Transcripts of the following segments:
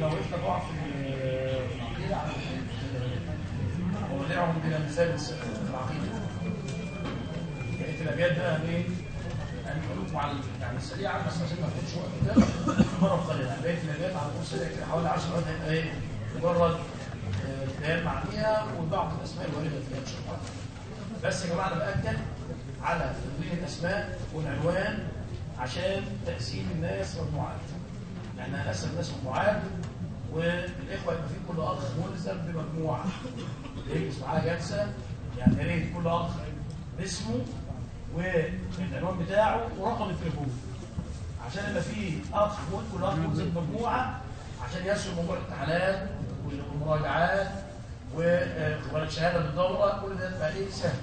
لو وقفنا طبعا في العقيده على مواضيعهم من المثال في العقيده بقيه الابيات بقى إيه هنقول على يعني سريعا بس عشان ما ناخدش وقت ده مره قليله بقيه الابيات على سريع كده حوالي 10 دقائق إيه مجرد بيان معانيها وبعض الاسماء الوارده فيها ان شاء الله بس يا جماعة أنا بأكد على تدوين الأسماء والعنوان عشان تقسيم الناس مجموعات يعني هنقسم الناس مجموعات والإخوة يبقى في كل أخ ملزم بمجموعة. يجلس معاه جلسة؟ يعني يا ريت كل أخ اسمه والعنوان بتاعه ورقم التليفون. عشان يبقى في أخ كل أخ ملزم بمجموعة عشان يسهل موضوع الامتحانات والمراجعات وقبلك شهاده بالدورة. كل ده يبقى إيه؟ سهل.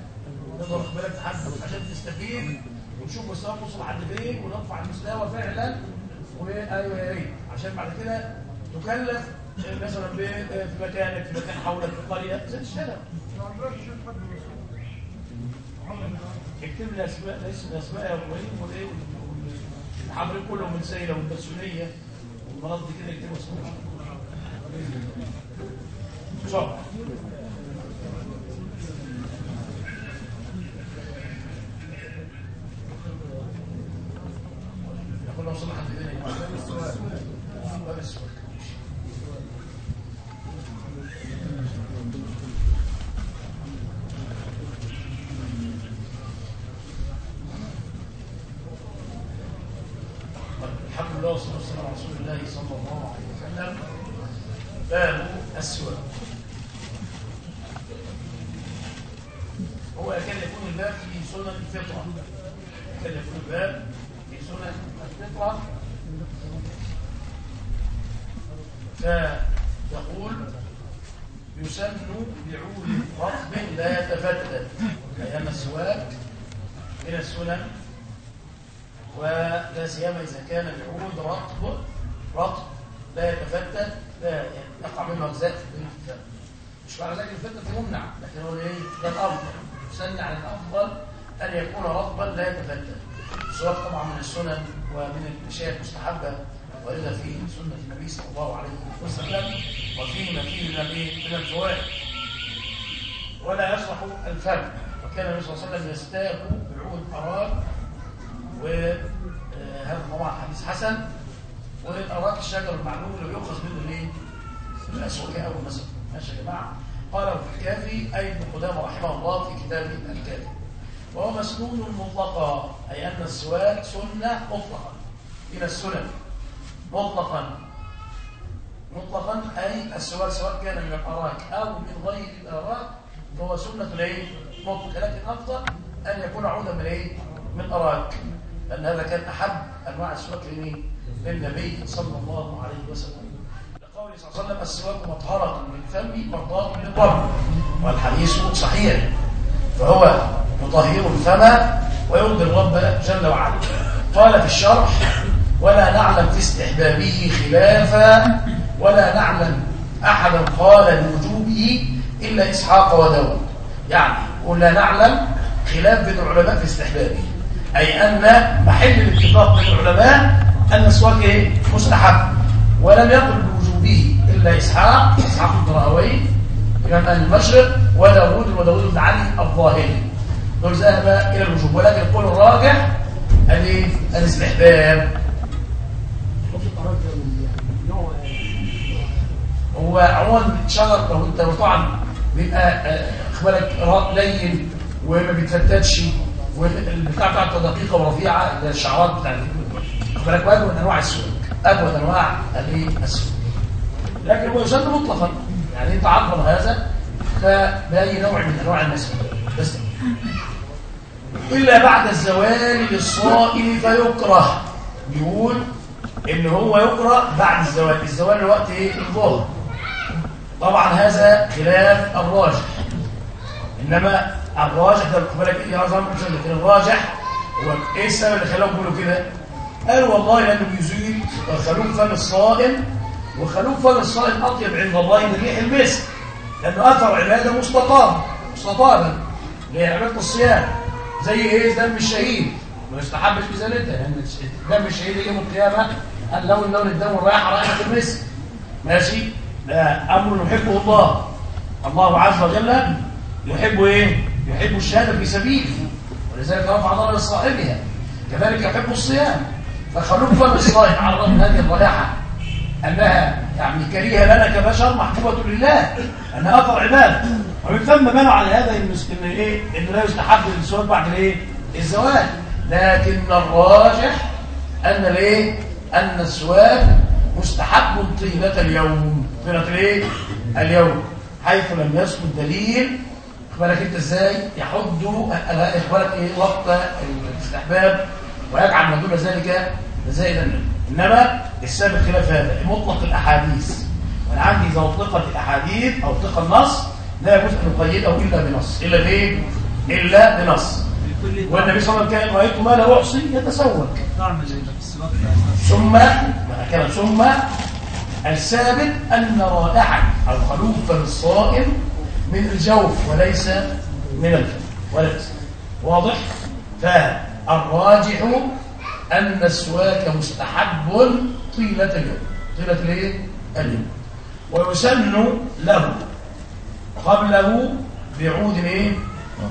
تقدر بالك تحدد عشان تستفيد ونشوف مستواك وصل لحد فين ونرفع المستوى فعلا. وايوه يا ريت. عشان بعد كده تكلف مثلا في مكانك في مكان حولك في القريه زي الشارع اكتب لي أسماء اسماء يا إبراهيم والايه الحضرين كلهم من سيلة والبسونيه والمرض دي كده يكتبوا اسمهم. كنا وصلنا حد فين يا جماعة باب السؤال الحمد لله والصلاه والسلام على رسول الله صلى الله عليه وسلم باب السؤال هو كان يكون الباب في سنن الفطره كان يكون الباب في سنن الفطرة فيقول يسن بعود رطب لا يتفتت أي أن السواك من السنن ولا سيما إذا كان بعود رطب رطب لا يتفتت لا يقع منه أجزاء في الفتة مش معنى ذلك الفتة يمنع لكن هو إيه ده الأفضل يسن على الأفضل أن يكون رطبا لا يتفتت السواك طبعا من السنن ومن الاشياء المستحبه وإذا في سنة النبي صلى الله عليه وسلم وفيه ما فيه من من الفوائد ولا يصلح الفم وكان النبي صلى بعود أراك وهذا طبعا حديث حسن والأراك الشجر المعلوم اللي يؤخذ منه الايه؟ الأسواق أو مثلا ماشي يا جماعة قال في الكافي أي ابن قدامة رحمه الله في كتابه الكافي. وهو مسنون مطلقا أي أن السواك سنة مطلقا. من السنن. مطلقا. مطلقا أي السواك سواء كان من الأراك أو من غير الأراك فهو سنة الايه مطلق لكن أفضل أن يكون عودا من إيه؟ من أراك لأن هذا كان أحب أنواع السواك لمين؟ للنبي صلى الله عليه وسلم. لقوله صلى الله عليه وسلم السواك مطهرة من الفم مرضاة القلب والحديث صحيح. فهو يطهر الفم ويرضي الرب جل وعلا. قال في الشرح ولا نعلم في استحبابه خلافا ولا نعلم أحدا قال بوجوبه إلا إسحاق وداود. يعني ولا نعلم خلاف بين العلماء في استحبابه. أي أن محل الاتفاق بين العلماء أن السواك إيه؟ مستحب. ولم يقل بوجوبه إلا إسحاق إسحاق راهويه إمام أهل المشرق وداود وداود بن علي الظاهري. دول ذهب إلى الوجوب. ولكن القول الراجح الاستحباب. هو عموما شجر لو أنت طبعا بيبقى أخبارك لين. وما بيتفتتش والبتاع بتاعته دقيقة ورفيعة الشعرات بتاع أخبارك واجب من أنواع السواك أجود أنواع الإيه؟ السواك لكن هو يسمى مطلقا. يعني أنت عرض هذا فبأي نوع من أنواع المسك بس إلا بعد الزوال للصائم فيكره. بيقول إن هو يقرا بعد الزوال. الزوال الوقت إيه؟ الظهر. طبعا هذا خلاف الراجح. إنما الراجح ده بالك إيه؟ يا عظم لكن الراجح. هو إيه السبب اللي خلاهم يقولوا كده؟ قال والله لأنه بيزيل خلوف فم الصائم وخلوف فم الصائم أطيب عند الله من ريح المسك لأنه أثر عبادة مستطاب مستطابا اللي هي عبادة الصيام. زي إيه؟ دم الشهيد. ما يستحبش ازالتها لأن دم الشهيد يوم القيامة قال لون لون الدم والرائحه رائحه المسك. ماشي؟ ده أمر يحبه الله. الله عز وجل يحب إيه؟ يحب الشهادة في سبيله ولذلك رفع ضرر لصاحبها. كذلك يحب الصيام. فخلوك فم الصائم على الرغم من هذه الرائحة. انها يعني كريهة لنا كبشر محبوبة لله أنها اثر عبادة. ومن ثم بنوا على هذا إن إيه؟ انه لا يستحب السواك بعد الإيه؟ الزواج. لكن الراجح أن الإيه؟ أن السواك مستحب طيلة اليوم. طيلة الإيه؟ اليوم. حيث لم يثبت دليل بالك أنت إزاي يحد أخبارك إيه؟ وقت الاستحباب ويجعل ما دون ذلك زائدا منه إنما السابق خلاف هذا مطلق الأحاديث. وأنا عندي اذا اطلقت الأحاديث أو اطلق النص لا يجوز أن نقيده إلا بنص. إلا بإيه؟ إلا بنص. والنبي صلى الله عليه وسلم كان رأيت ما لا أحصي يتسوق. ثم كان؟ ثم الثابت أن رائحه الخلوف للصائم من الجوف وليس من الفم وليس واضح؟ فالراجح أن السواك مستحب طيلة اليوم. طيلة الإيه؟ اليوم. ويسن له. قبله بعود إيه؟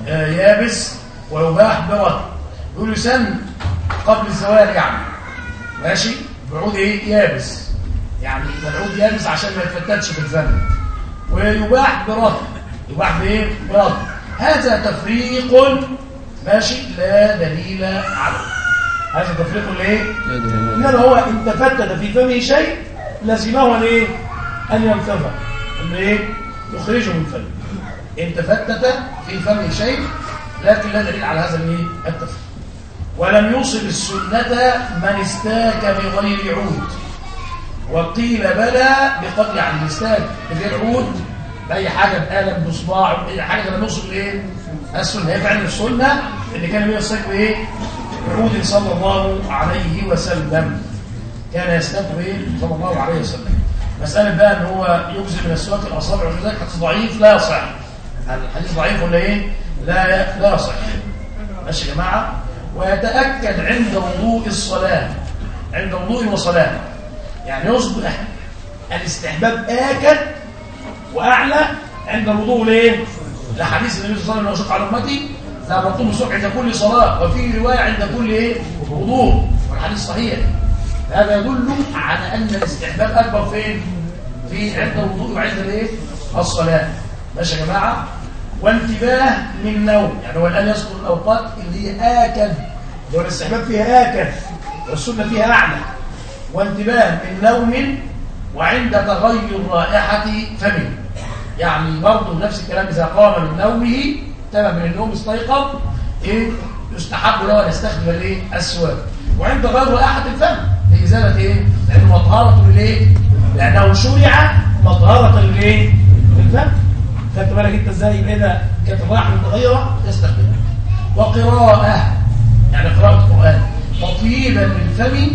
آه يابس ويباح برد يقول يسن قبل الزوال يعني. ماشي؟ بعود إيه؟ يابس. يعني العود يابس عشان ما يتفتتش الفم ويباح برد يباح بايه برد هذا تفريق ماشي؟ لا دليل عليه. هذا تفريق الايه انما هو إن تفتت في فمه شيء لزمه الايه أن ينتفع ان إيه يخرجه من فمه. إن تفتت في فمه شيء لكن لا دليل على هذا الإيه؟ التفريق. ولم يوصل السنة من استاك بغير عود. وقيل بلى بقدر يعني استاك بغير عود. بأي حاجة بقلم بصباع بأي حاجة لم يوصل إيه السنة هي فعلا السنة اللي كان بيستاك بإيه عود صلى الله عليه وسلم. كان يستاك بإيه صلى الله عليه وسلم. مسألة بقى إن هو يجزي من السواك الأصابع وذلك حديث ضعيف لا يصح. الحديث ضعيف ولا إيه؟ لا لا يصح. ماشي يا جماعة. ويتأكد عند وضوء الصلاة. عند وضوء وصلاة. يعني يصبح الاستحباب آكد وأعلى عند الوضوء ليه؟ لحديث النبي صلى الله عليه وسلم على أمتي لا مطلوب الصبح عند كل صلاة وفي رواية عند كل إيه؟ وضوء والحديث صحيح هذا يدل على أن الاستحباب أكبر فين؟ في عند الوضوء وعند الإيه؟ الصلاة ماشي يا جماعة؟ وانتباه من نوم يعني هو الآن يذكر الأوقات اللي هي اللي هو الاستحباب فيها آكد والسنة فيها أعلى وانتباه من نوم وعند تغير رائحة فمه يعني برضه نفس الكلام إذا قام من نومه تمام من النوم استيقظ إيه؟ يستحب له أن يستخدم الإيه؟ السواك وعند غير رائحة الفم لإزالة إيه؟ لأنه مطهرة للإيه لأنه شرع مطهرة للإيه للفم خدت بالك أنت إزاي يبقى ده كانت الرائحه متغيره تستخدمها وقراءة يعني قراءة القرآن. تطييبا للفم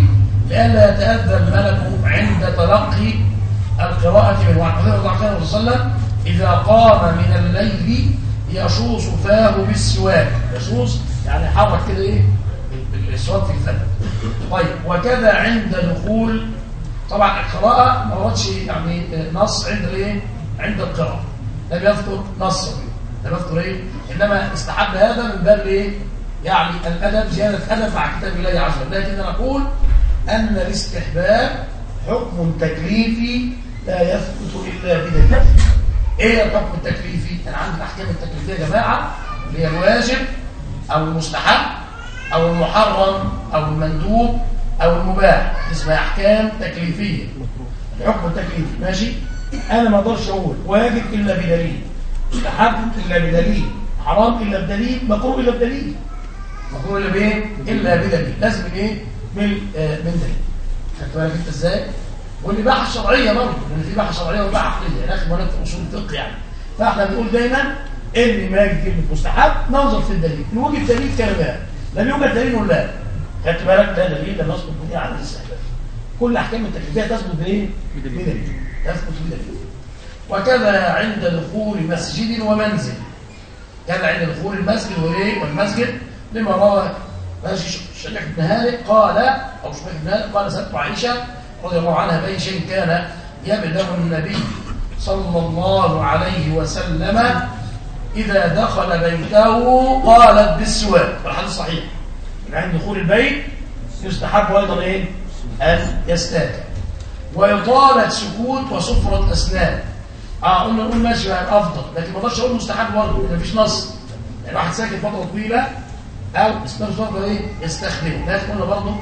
لئلا يتاذى الملك عند تلقي القراءة من وعن الله عليه وسلم إذا قام من الليل يشوص فاه بالسواك. يشوص يعني حرك كده إيه؟ بالسواك في الفم طيب وكذا عند دخول طبعا القراءة ما وردش يعني نص عند الإيه؟ عند القراءة. لم يذكر نصا لم يذكر إيه؟ إنما استحب هذا من باب إيه؟ يعني الأدب زيادة ادب مع كتاب الله عز وجل. لكن نقول أن الاستحباب حكم تكليفي لا يثبت إلا بدليل. إيه الحكم التكليفي؟ أنا عندي الاحكام التكليفية يا جماعة اللي هي الواجب أو المستحب أو المحرم أو المندوب أو المباح. اسمها أحكام تكليفية. الحكم التكليفي ماشي؟ أنا ما أقدرش أقول واجب إلا بدليل مستحب إلا بدليل حرام إلا بدليل مكروه إلا بدليل. مكروه إلا بإيه؟ إلا بدليل. لازم إيه؟ من آه من دليل. خدت بالك أنت إزاي؟ والإباحة الشرعية برضه لأن في اباحه شرعيه واباحه عقليه يعني اخر مرات في أصول الفقه يعني. فإحنا بنقول دايما إن ما يجي كلمه مستحب ننظر في الدليل. ان وجد دليل كلمات لم يوجد دليل ولا. لا خدت بالك ده دليل؟ لم يثبت به على الاستحباب كل أحكام التكليفية تثبت بإيه؟ بدليل. تثبت بدليل. وكذا عند دخول مسجد ومنزل. كذا عند دخول المسجد والايه والمسجد لما روى ماشي شريح بن هانئ قال أو شريح بن هانئ قال سألت عائشة رضي الله عنها باي شيء كان يبدأ النبي صلى الله عليه وسلم إذا دخل بيته قالت بالسواك والحديث صحيح. من عند دخول البيت يستحب أيضا إيه؟ أن يستاك ويطال سكوت وصفرة أسنان. آه قلنا نقول ماشي بقى أفضل لكن ما أقدرش أقول مستحب برضه مفيش نص. يعني واحد ساكت فترة طويلة أو استغفر إيه؟ يستخدمه. لكن قلنا برضه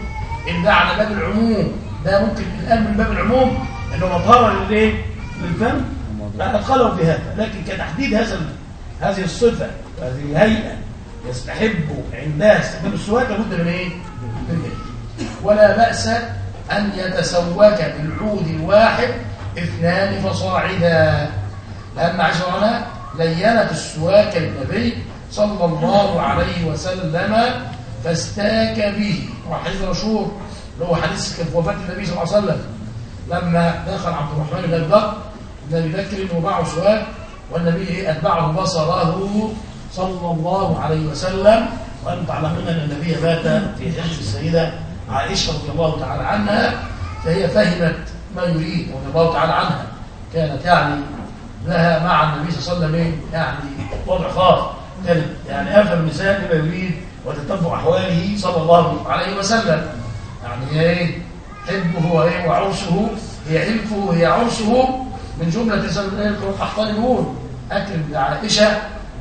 إن ده على باب العموم. ده ممكن الآن من باب العموم أنه مظهر للإيه؟ للفم. ادخله في هذا لكن كتحديد هذا هذه الصفة وهذه الهيئة يستحب عندها استخدام السواك لابد من إيه؟ من إيه؟ ولا بأس أن يتسوك بالعود الواحد اثنان فصاعدا لأن عائشة لينت السواك النبي صلى الله عليه وسلم فاستاك به. وحديث مشهور اللي هو حديث في وفاة النبي صلى الله عليه وسلم لما دخل عبد الرحمن بن أبي بكر النبي بكر ومعه سواك والنبي أتبعه بصره صلى الله عليه وسلم وأنتم تعلمون أن النبي مات في حجر السيدة عائشة رضي الله تعالى عنها فهي فهمت ما يريد رضي الله تعالى عنها. كانت يعني لها مع النبي صلى الله عليه وسلم يعني وضع خاص. كانت يعني افهم النساء بما يريد وتتبع أحواله صلى الله عليه وسلم. يعني هي إيه؟ حبه وإيه؟ وعرسه هي حلفه وهي عرسه من جملة الاحطان يقول اكرم بعائشه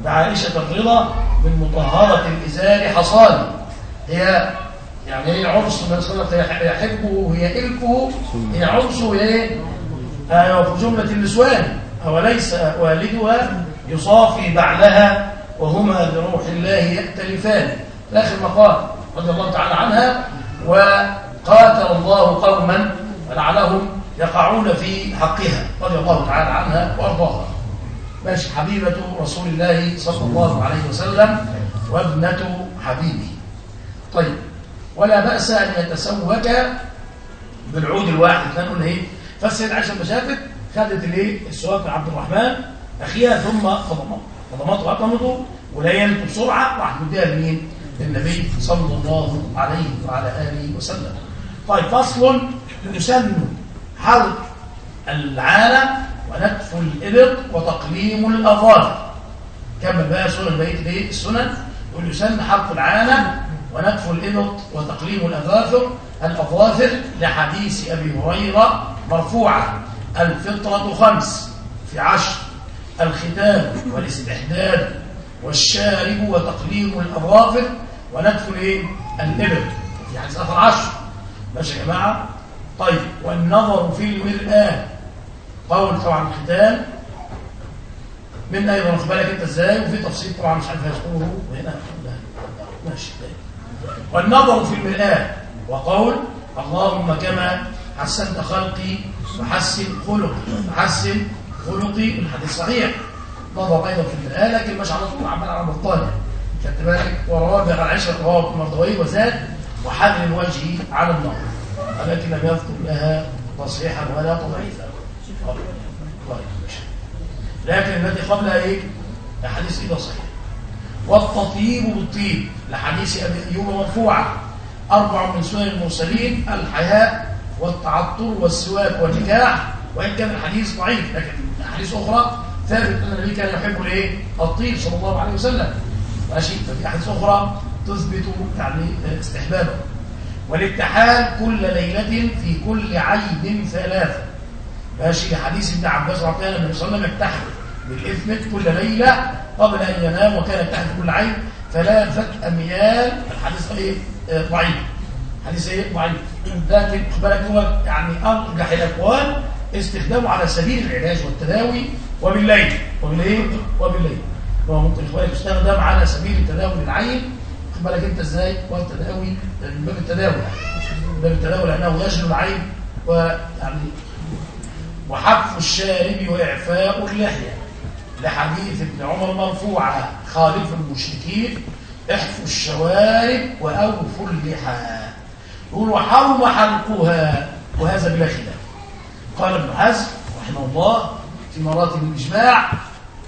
بعائشه الرضا من مطهرة الإزار حصان هي يعني هي عرس من صلى هي حبه وهي إلكه هي عرسه هي إيه؟ آه في جملة النسوان. أوليس والدها يصافي بعلها وهما بروح الله يأتلفان. آخر مقال رضي الله تعالى عنها وقاتل الله قوما لعلهم يقعون في حقها رضي الله تعالى عنها وأرضاها. ماشي حبيبة رسول الله صلى الله عليه وسلم وابنة حبيبه. طيب ولا بأس أن يتسوك بالعود الواحد. كان قلنا إيه؟ فالسيد عائشة لما شافت خدت الايه السواك من عبد الرحمن أخيها ثم فضمته فضمته وأطمته ولينته بسرعة راح مديها لمين؟ للنبي صلى الله عليه وعلى آله وسلم. طيب فصل يسن حلق العانة ونتف الإبط وتقليم الأظافر. كمل بقى سنن بقية السنن. يقول يسن حلق العانة ونتف الإبط وتقليم الأظافر الأظافر لحديث أبي هريرة مرفوعة. الفطرة خمس في عشر. الختام والاستحداد والشارب وتقليم الأظافر ونتف الإيه؟ الإبط في حديث آخر عشر. ماشي يا جماعة؟ طيب والنظر في المرآة. قول طبعا الختام. من أيضا واخد بالك أنت إزاي؟ وفي تفصيل طبعا مش عارف يذكره وهنا ماشي. والنظر في المرآة. وقول اللهم كما حسنت خلقي وحسن خلقي. وحسن خلقي. الحديث صحيح. نظر أيضا في المرآة لكن مش على طول. عمال على بطانه خدت بالك ورواه بن عائشه رواه المرضوي وزاد وحذر الوجه على النار. ولكن لم يذكر لها تصحيحا ولا تضعيفا. لكن التي قبلها إيه حديث اذا صحيح. والتطيب بالطيب. لحديث أبي أيوب مرفوعا. أربع من سنن المرسلين الحياء والتعطر والسواك والنكاح. وإن كان الحديث ضعيف لكن احاديث أخرى ثابت أن النبي كان يحب الايه الطيب صلى الله عليه وسلم. ماشي؟ ففي احاديث أخرى تثبت يعني استحبابه. والابتحال كل ليلة في كل عيد ثلاثة. ماشي؟ حديث ابن عباس رضي الله عنه النبي صلى الله عليه وسلم كل ليلة قبل أن ينام وكان يبتحل كل عين فلا فك أميال. الحديث إيه؟ ضعيف. حديث إيه؟ ضعيف. لكن بالك هو يعني أرجح الأقوال استخدامه على سبيل العلاج والتداوي وبالليل. وبالليل وبالليل. هو ممكن إخواني يستخدم على سبيل التداوي للعين خد بالك أنت إزاي؟ والتداوي من باب التداوي من باب التداوي لأنه يجلو العين ويعني وحف الشارب وإعفاء اللحية. لحديث ابن عمر مرفوعة خالف المشركين احفوا الشوارب وأوفوا اللحى يقول وحرم حلقها وهذا بلا خلاف. قال ابن حزم رحمه الله في مراتب الإجماع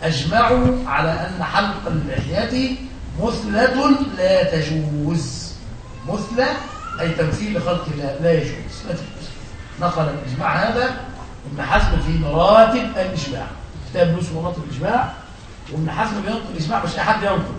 أجمعوا على أن حلق اللحية مثلة لا تجوز. مثلة أي تمثيل لخلق الله لا يجوز لا تجوز. نقل الإجماع هذا ابن حزم في مراتب الإجماع. كتاب اسمه مراتب الإجماع. وابن حزم بينقل الإجماع مش أي حد ينقل.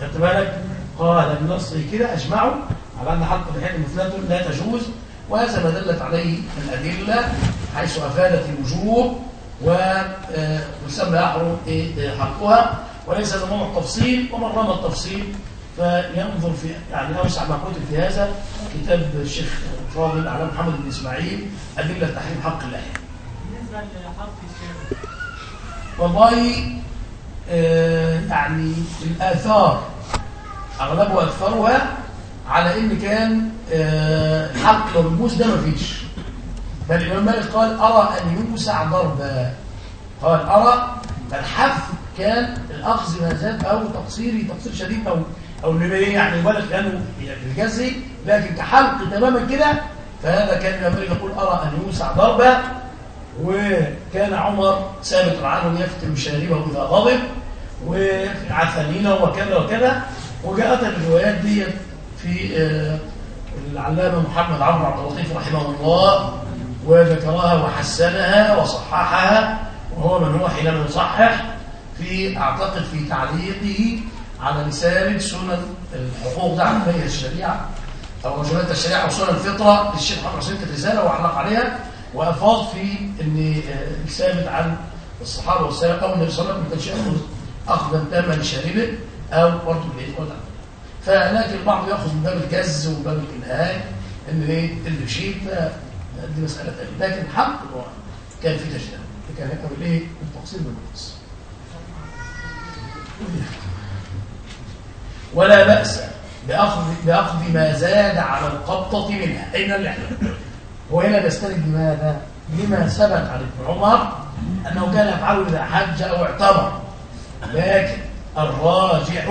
خدت بالك؟ قال بنصه كده أجمعوا على أن حق الحين مثلات لا تجوز. وهذا ما دلت عليه الأدلة حيث أفادت الوجوب ويسمى يحرم إيه حقها وليس هذا موضوع التفصيل ومن رمى التفصيل فينظر في يعني أوسع ما كتب في هذا كتاب الشيخ فاضل على محمد بن إسماعيل أدلة تحريم حق اللحيه. بالنسبة لحق الشيخ والله آه يعني الآثار أغلبها أكثرها على إن كان آه حق والموس ده مفيش بل الامام مالك قال أرى أن يوسع ضربا قال أرى الحف كان الأخذ ما زاد أو تقصيري تقصير شديد أو إن إيه يعني الولد كانوا بالجزء لكن كحلق تماما كده فهذا كان الامام مالك يقول أرى أن يوسع ضربا وكان عمر ثابت عنه يفتن شاربه إذا غضب وعثنينه وكذا وكذا. وجاءت الروايات دي في آه، العلامة محمد عمرو عبد اللطيف رحمه الله. وذكرها وحسنها وصححها وهو من هو حينما يصحح في أعتقد في تعليقه على رساله سنن الحقوق ده عن بين الشريعة. أو رجولات الشريعة أو سنن الفطرة للشيخ محمد حسين كانت وعلق عليها وأفاض في آه، الثابت عن الصحابة والسلف أو النبي صلى الله عليه وسلم ما كانش يأخذ اخذا تاما لشاربه أو برضه بالايه ولا فلكن البعض يأخذ من باب الجز وباب الإنهاء إن إيه؟ اللي يشيل دي مسألة ثانية لكن الحق هو كان في تجديد كان هيك بالايه بالتقصير بالنقص ولا بأس بأخذ, بأخذ ما زاد على القبضة منها. أين اللحية وهنا نستند لماذا؟ لما ثبت عن ابن عمر أنه كان يفعله إذا حج أو اعتمر. لكن الراجح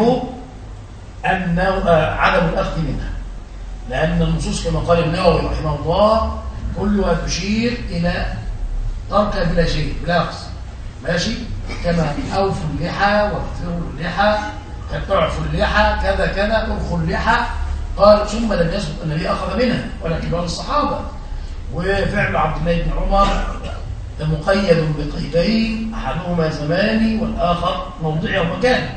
أنه آه، عدم الأخذ منها. لأن النصوص كما قال النووي رحمه الله كلها تشير إلى ترك بلا شيء بلا نقص ماشي؟ كما أوفوا اللحى واغفروا اللحى تعفوا اللحى كذا كذا ارخوا اللحى. قال ثم لم أن النبي أخذ منها ولكن بعض الصحابة. وفعل عبد الله بن عمر مقيد بقيدين أحدهما زماني والآخر موضعي ومكاني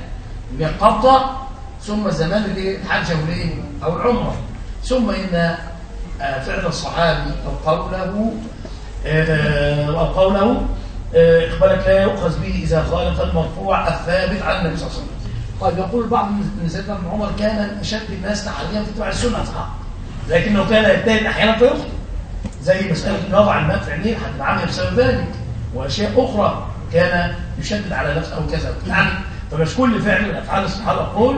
القبضة ثم زمان الحج أو العمرة. ثم إن فعل الصحابي أو قوله آه، أو قوله آه، إقبالك لا يؤخذ به إذا خالف المرفوع الثابت عن النبي صلى الله عليه وسلم. قد يقول البعض ان سيدنا عمر كان أشد الناس تحديا في اتباع السنة صح لكنه كان يجتهد أحيانا فيخطئ زي مسألة انه يضع الماء في عينيه حتى عمل بسبب ذلك وأشياء أخرى كان يشدد على نفسه أو كذا. يعني فمش كل فعل من افعال الصحابة؟ أقول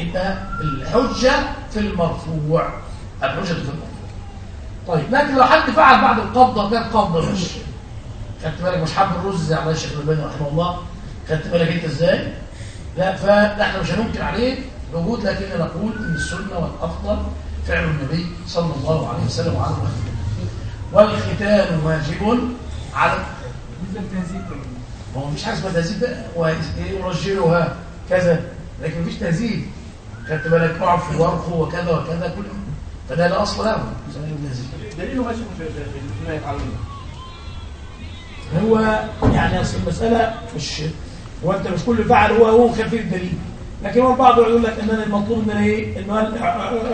إن الحجة في المرفوع الحجة في المرفوع. طيب لكن لو حد فعل بعد القبضة كانت قبضة مش خدت بالك مش حب الرز زي على الشيخ الباني رحمه الله؟ خدت بالك أنت إزاي؟ لا فنحن مش هننكر عليه الوجود لكن نقول إن السنة والأفضل فعل النبي صلى الله عليه وسلم وعلى آله والختان واجب على ما هو مفيش حاجة اسمها تهذيب يرجلها كذا لكن مفيش تهذيب. خدت بالك اعف وارخو وكذا وكذا كل فده لا أصل له. دليله ماشي فيما يفعلون. هو يعني أصل المسألة مش هو أنت مش كل فعل هو هو خفيف الدليل لكن هو البعض يقول لك ان أنا المطلوب من إيه؟ إنه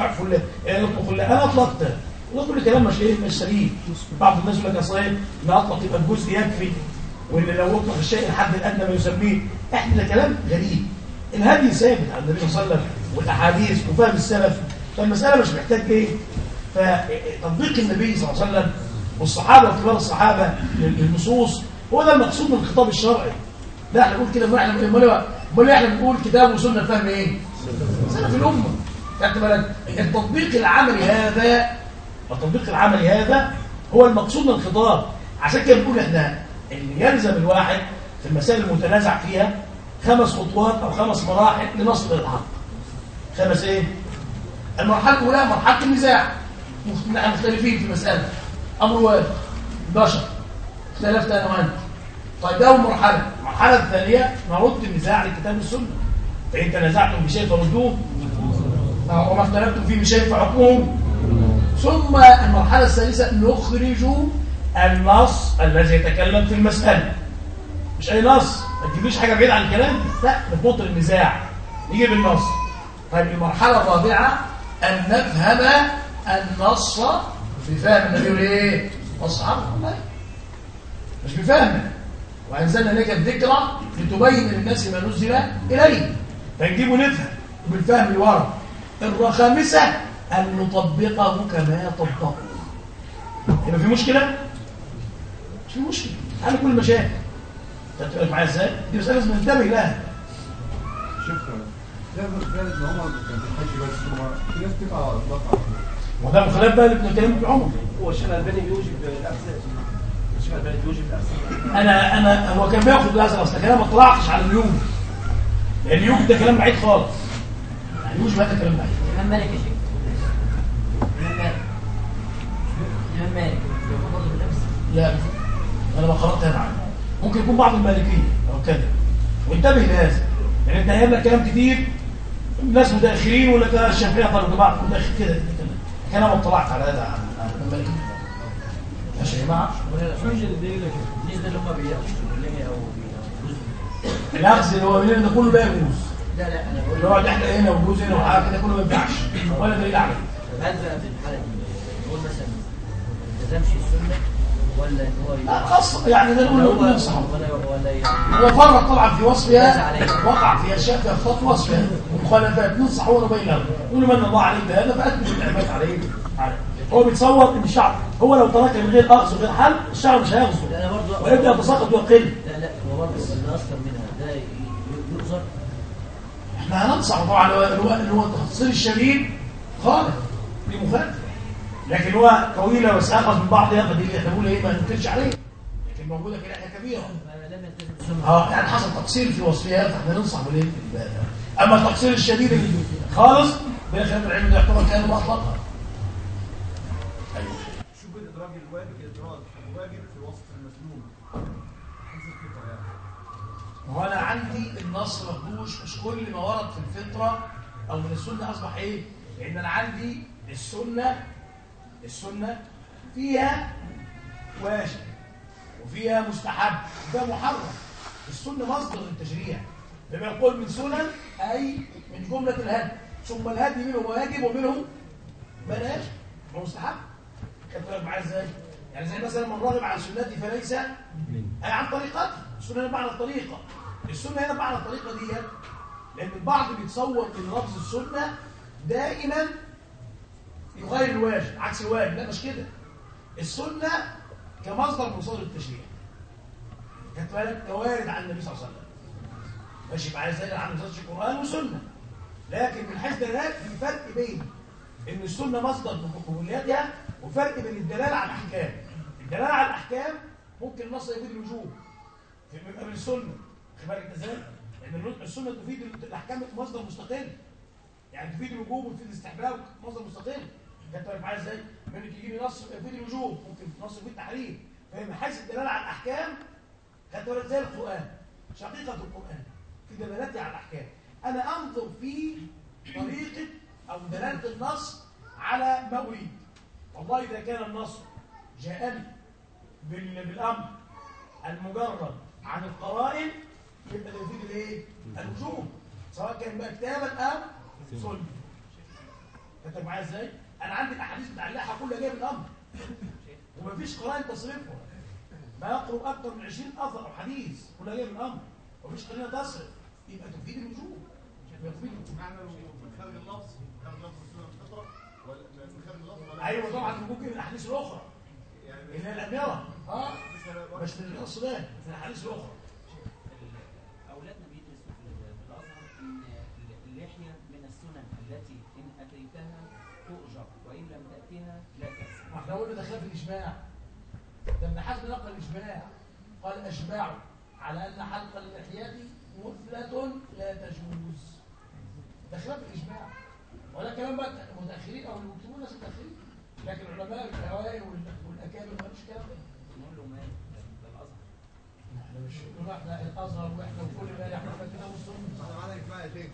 اعفو الله أطلق الله أنا أطلقت. وده كل كلام مش إيه؟ مش سليم بعض الناس يقول لك أصل إيه؟ ما أطلق يبقى الجزء يكفي. وإن لو أطلق الشيء الحد الادنى ما يسميه. إحنا ده كلام غريب. الهدي ثابت عن النبي صلى الله عليه وسلم والأحاديث وفهم السلف فالمسألة مش محتاج إيه؟ فتطبيق النبي صلى الله عليه وسلم والصحابة وكبار الصحابة للنصوص هو ده المقصود من الخطاب الشرعي. لا إحنا بنقول كده إحنا امال إحنا بنقول كتاب وسنة فهم إيه؟ سلف الأمة. خدت بالك؟ التطبيق العملي هذا التطبيق العملي هذا هو المقصود من الخطاب. عشان كده بنقول إحنا إن يلزم الواحد في المسائل المتنازع فيها خمس خطوات أو خمس مراحل لنصل الحق خمس إيه؟ المرحلة الأولى مرحلة النزاع. مختلفين في مسألة. أمر واحد بشر. اختلفت أنا وأنت. طيب ده مرحله المرحلة. الثانية نرد النزاع للكتاب والسنة فإن تنازعتم بشيء فردوه. وما اختلفتم فيه بشيء فحكمه ثم المرحلة الثالثة نخرج النص الذي يتكلم في المسألة. مش أي نص. ما تجيبليش حاجة بعيدة عن الكلام. لا نفوت النزاع. نجيب النص. طيب المرحلة الرابعة أن نفهم النص بفهم النبي إيه؟ والصحابة لا مش بفهم وأنزلنا إليك الذكرى لتبين للناس ما نزل إليه. فنجيبه نفهم. بالفهم اللي ورا الخامسة أن نطبقه كما طبقه يبقى في مشكلة؟ مش في مشكلة. حل كل المشاكل خدت بالك معايا إزاي؟ دي مسألة لازم ننتبه لها. شكرا. وده بخلاف بقى اللي بنتكلم في عمر. هو الشيخ الألباني بيوجب الأفساد الشيخ الألباني بيوجب الأفساد أنا أنا هو كان بياخد بهذا أصل كلام ما طلعتش على اليوم. لأن اليوم ده كلام بعيد خالص. يعني يوجب هذا كلام بعيد. الإمام مالك يا شيخ. الإمام مالك. مالك. لا أنا ما قرات هذا عنه ممكن يكون بعض المالكيه أو كذا. وانتبه لهذا. يعني انت هيبقى كلام كتير. ناس متأخرين ولا كان الشافعيه متأخر كده كده كده أنا ما اطلعت على هذا عن المالكيه ماشي يا جماعة؟ بالنسبة اللي هم أو بيأخذوا الاخذ اللي هو ده كله بقى يجوز لا لا أنا بقول اللي هو إحنا هنا وجوز هنا وحاجة كده كله ما ينفعش ولا دليل عليه. بقى في الحالة دي. نقول مثلا ما التزمش السنة ولا إن هو لا خاصة يعني ده نقول له ننصحه هو فرق طبعا في وصفها. وقع في أشياء في اخطاء وصفها ومخالفات ننصح هو نبين له نقول من الله عليك بهذا فاثبت الاعمال عليه. هو بيتصور إن الشعب هو لو ترك من غير اخذ وغير حل الشعب مش هياخذه ويبدأ يتساقط ويقل. لا لا هو برضه اللي أصلا منها ده يؤذر. إحنا هننصح طبعا هو هو التخصيص الشديد خالف دي مخالفه لكن هو طويلة بس اخذ من بعضها فدي اللي إحنا بنقول إيه ما ننكرش عليه. لكن موجودة في ناحية كبيرة. آه يعني حصل تقصير في وصفها فإحنا ننصح بالايه. أما التقصير الشديد اللي خالص؟ بخلاف العلم ده يعتبر كان مطلقا أيوه. شو بين ادراج الواجب؟ ادراج الواجب في وصف الفكرة يعني. وأنا عندي النص مخدوش مش كل ما ورد في الفطرة أو من السنة أصبح إيه؟ لأن أنا عندي السنة السنة فيها واجب وفيها مستحب وفيها محرم. السنة مصدر للتشريع. لما يقول من سنن أي من جملة الهدي. ثم الهدي منه واجب ومنه بلاش. ومستحب خدت بالك معايا إزاي؟ يعني زي مثلا من راغب عن سنتي فليس أي عن طريقتها السنة هنا بمعنى الطريقة. السنة هنا بمعنى الطريقة دي لأن البعض بيتصور إن لفظ السنة دائما يغير الواجب عكس الواجب. لا مش كده. السنة كمصدر من مصادر التشريع. خدت بالك؟ كوارد عن النبي صلى الله عليه وسلم. ماشي معايا إزاي عن نصوص القرآن وسنة لكن من حيث دلالات في فرق بين إن السنة مصدر من حكومياتها وفرق بين الدلالة على الأحكام. الدلالة على الأحكام ممكن النص يفيد الوجوب. في من السنة. خد بالك إزاي؟ ان السنة تفيد الأحكام مصدر مستقل. يعني تفيد الوجوب وتفيد الاستحباب مصدر مستقل. خدت بالك معايا إزاي؟ منك يجي لي نص يفيد الوجوب ممكن نص يفيد التحريم. فمن حيث الدلالة على الأحكام خدت بالك زي القرآن شقيقه القرآن. في دلالتها على الأحكام. أنا أنظر في طريقة أو دلالة النص على ما اريد والله إذا كان النص جاءني بال- بالأمر المجرد عن القرائن يبقى ده يفيد الإيه؟ الوجوب سواء كان بقى كتابا أو سنة. انت معايا إزاي؟ أنا عندي الأحاديث متعلقه كلها جاية بالامر ومفيش قرائن تصرفها ما يقرب أكثر من 20 أثر أو حديث كلها جاية بالامر ومفيش قرينه تصرف. يبقى تفيد الوجوب معنى من خارج اللفظ. من خارج لفظ السنة الفطره ولا من خارج اللفظ أيوه طبعا ممكن الأحاديث الأخرى. يعني اللي هي الأميرة. آه. مش من ده في الأحاديث الأخرى أولادنا بيدرسوا في في الأزهر إن اللحية من السنن التي إن أتيتها تؤجر وإن لم تأتها لا ما إحنا قلنا ده خلاف الإجماع. ده ابن حزم نقل الإجماع. قال أجمعوا على أن حلق اللحيات مثلة لا تجوز. ده خلاف الإجماع. ولا كلام بقى المتاخرين أو المكتوبون ناس متأخرين. لكن العلماء الاوائل وال- والأكابر ما فيش كلام. ده نقول له مال ده الأزهر إحنا مش نقول إحنا الأزهر وإحنا وكل ما يحكمنا الكتاب والسنة. أنا معاك بقى يا شيخ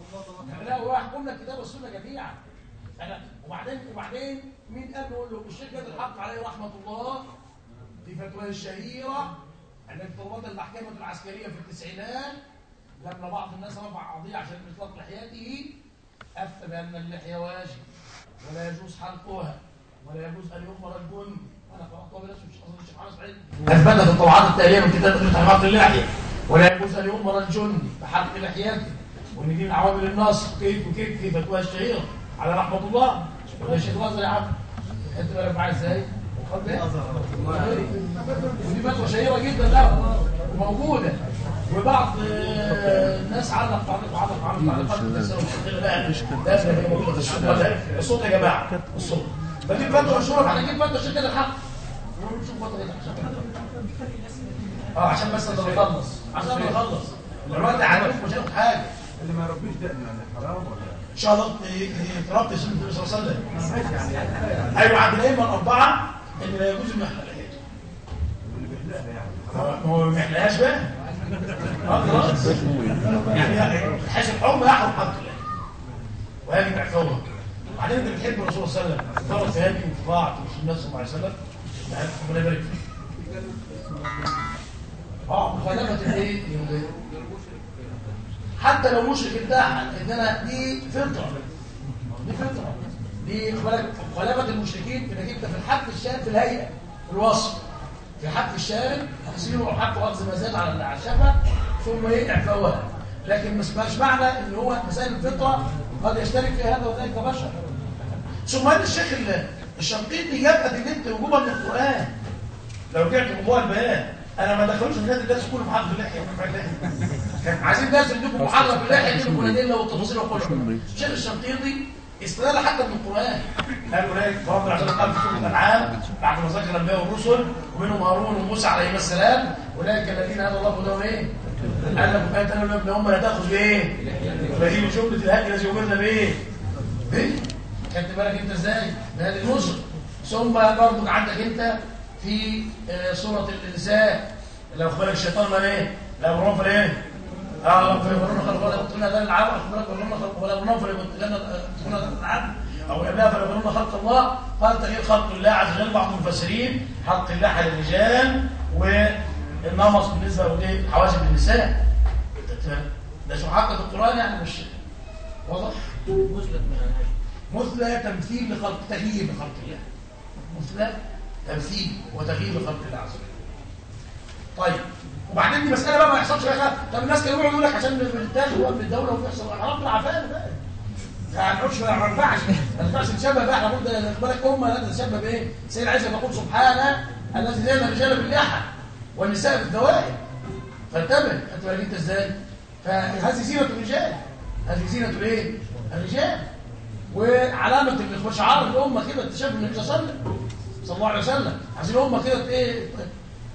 لا هو يحكمنا الكتاب والسنة جميعا. أنا وبعدين وبعدين مين قال له الشيخ جاد الحق عليه رحمة الله في فتوى الشهيرة التي طلبتها المحكمة العسكرية في التسعينات لما بعض الناس رفع قضية عشان إطلاق لحيته أفتى بأن اللحية واجب ولا يجوز حلقها ولا يجوز أن يؤمر الجن. أنا قرأتها بنفسي مش أظن الشيخ محمد سعيد. في الطبعات التالية من كتاب ابن حلقات اللحية ولا يجوز أن يؤمر الجن بحلق لحيته وإن دي من عوامل النصر كيف وكيف في فتوى الشهيرة. على رحمة الله ولا الشيخ الأزهر يا عم أنت بالك معايا بالك ودي فتوى شهيرة جدا له وموجودة وبعض آه، الناس علق علق علق علق علق علق الصوت يا جماعة الصوت فدي فتوى مشهورة إحنا نجيب فتوى عشان كده فتوى إيه عشان آه عشان بس انت بخلص عشان بخلص الوقت عارف مش هياخد حاجة اللي ما يربيش دقن يعني حرام ولا إن شاء الله سنة النبي صلى الله عليه وسلم. أيوه عند الائمه الاربعه ان لا يجوز ان يحلق لحيته يعني ما هو ما يحلقهاش بقى. آه خلاص. يعني حاسب حكم يحرم حق وهذه معفوه وبعدين انت بتحب الرسول صلى الله عليه وسلم. ترى في هذه وفي طاعه رسول الله صلى الله عليه وسلم. ربنا يبارك فيك آه مخالفة الايه؟ حتى لو مشرك ادعى ان أنا دي فطرة. دي فطرة. دي بالك المشركين انك انت في الحق الشارب في الهيئة في الوصف. في حق تحصيله أو حق اخذ ما زاد على الشفه ثم إيه؟ اعفاؤها لكن مش مش معنى إن هو مسائل الفطرة قد يشترك في هذا وذلك بشر. ثم هذا الشيخ ال- الشنقيطي جاب ادلته وجوبها من القرآن. لو رجعت موضوع البيان. أنا ما دخلوش الناس الدرس كله في حق اللحية وفي اللحية كان عايزين الناس يدوكم محاضره في اللحية يدوكم الادله والتفاصيل وكل الشيخ الشنقيطي استدل حتى من القرآن قالوا ليه ربنا عشان قال في سورة الأنعام بعد ما ذكر الانبياء والرسل ومنهم هارون وموسى عليهما السلام أولئك الذين هدى الله هداهم إيه؟ قال لكم انت ابن هم لا تأخذ بإيه؟ من جمله الهدي الذي امرنا بإيه؟ بايه؟ خدت بالك أنت إزاي؟ بهذه النصر ثم برضك عندك أنت في آه، سورة النساء لو بالك الشيطان ما إيه؟ لو رفض إيه؟ آه فيقولون خلق ولا يبطلون اخبرك ولا خلق ولا يبطلون فليبطلون ذلك العبد أو الابناء فليبطلون خلق الله. قال تغيير خلق الله عز وجل. بعض المفسرين حلق الله على الرجال والنمص بالنسبة لحواجب النساء. ده شو حق القرآن يعني مش واضح؟ مثلى تمثيل لخلق تغيير لخلق الله. مثلى تمثيل وتغيير لخلق الله عز وجل. طيب وبعدين دي مسألة بقى ما يحصلش فيها طب الناس كانوا يقولوا لك عشان الانتاج في الدولة وبيحصل حرام العفان بقى ما نقولش ما ينفعش. ما ينفعش نتشبه بقى. إحنا قلنا خد بالك أمة لا تتشبه بإيه؟ سيد عيسى يقول سبحانه الذي زين الرجال باللحى والنساء بالدوائر. فانتبه انت انت إزاي؟ فهذه زينة الرجال. هذه زينة الإيه؟ الرجال. وعلامة شعار الأمة كده تشبه النبي صلى الله عليه وسلم. صلى الله عليه وسلم. عايزين الامه كده إيه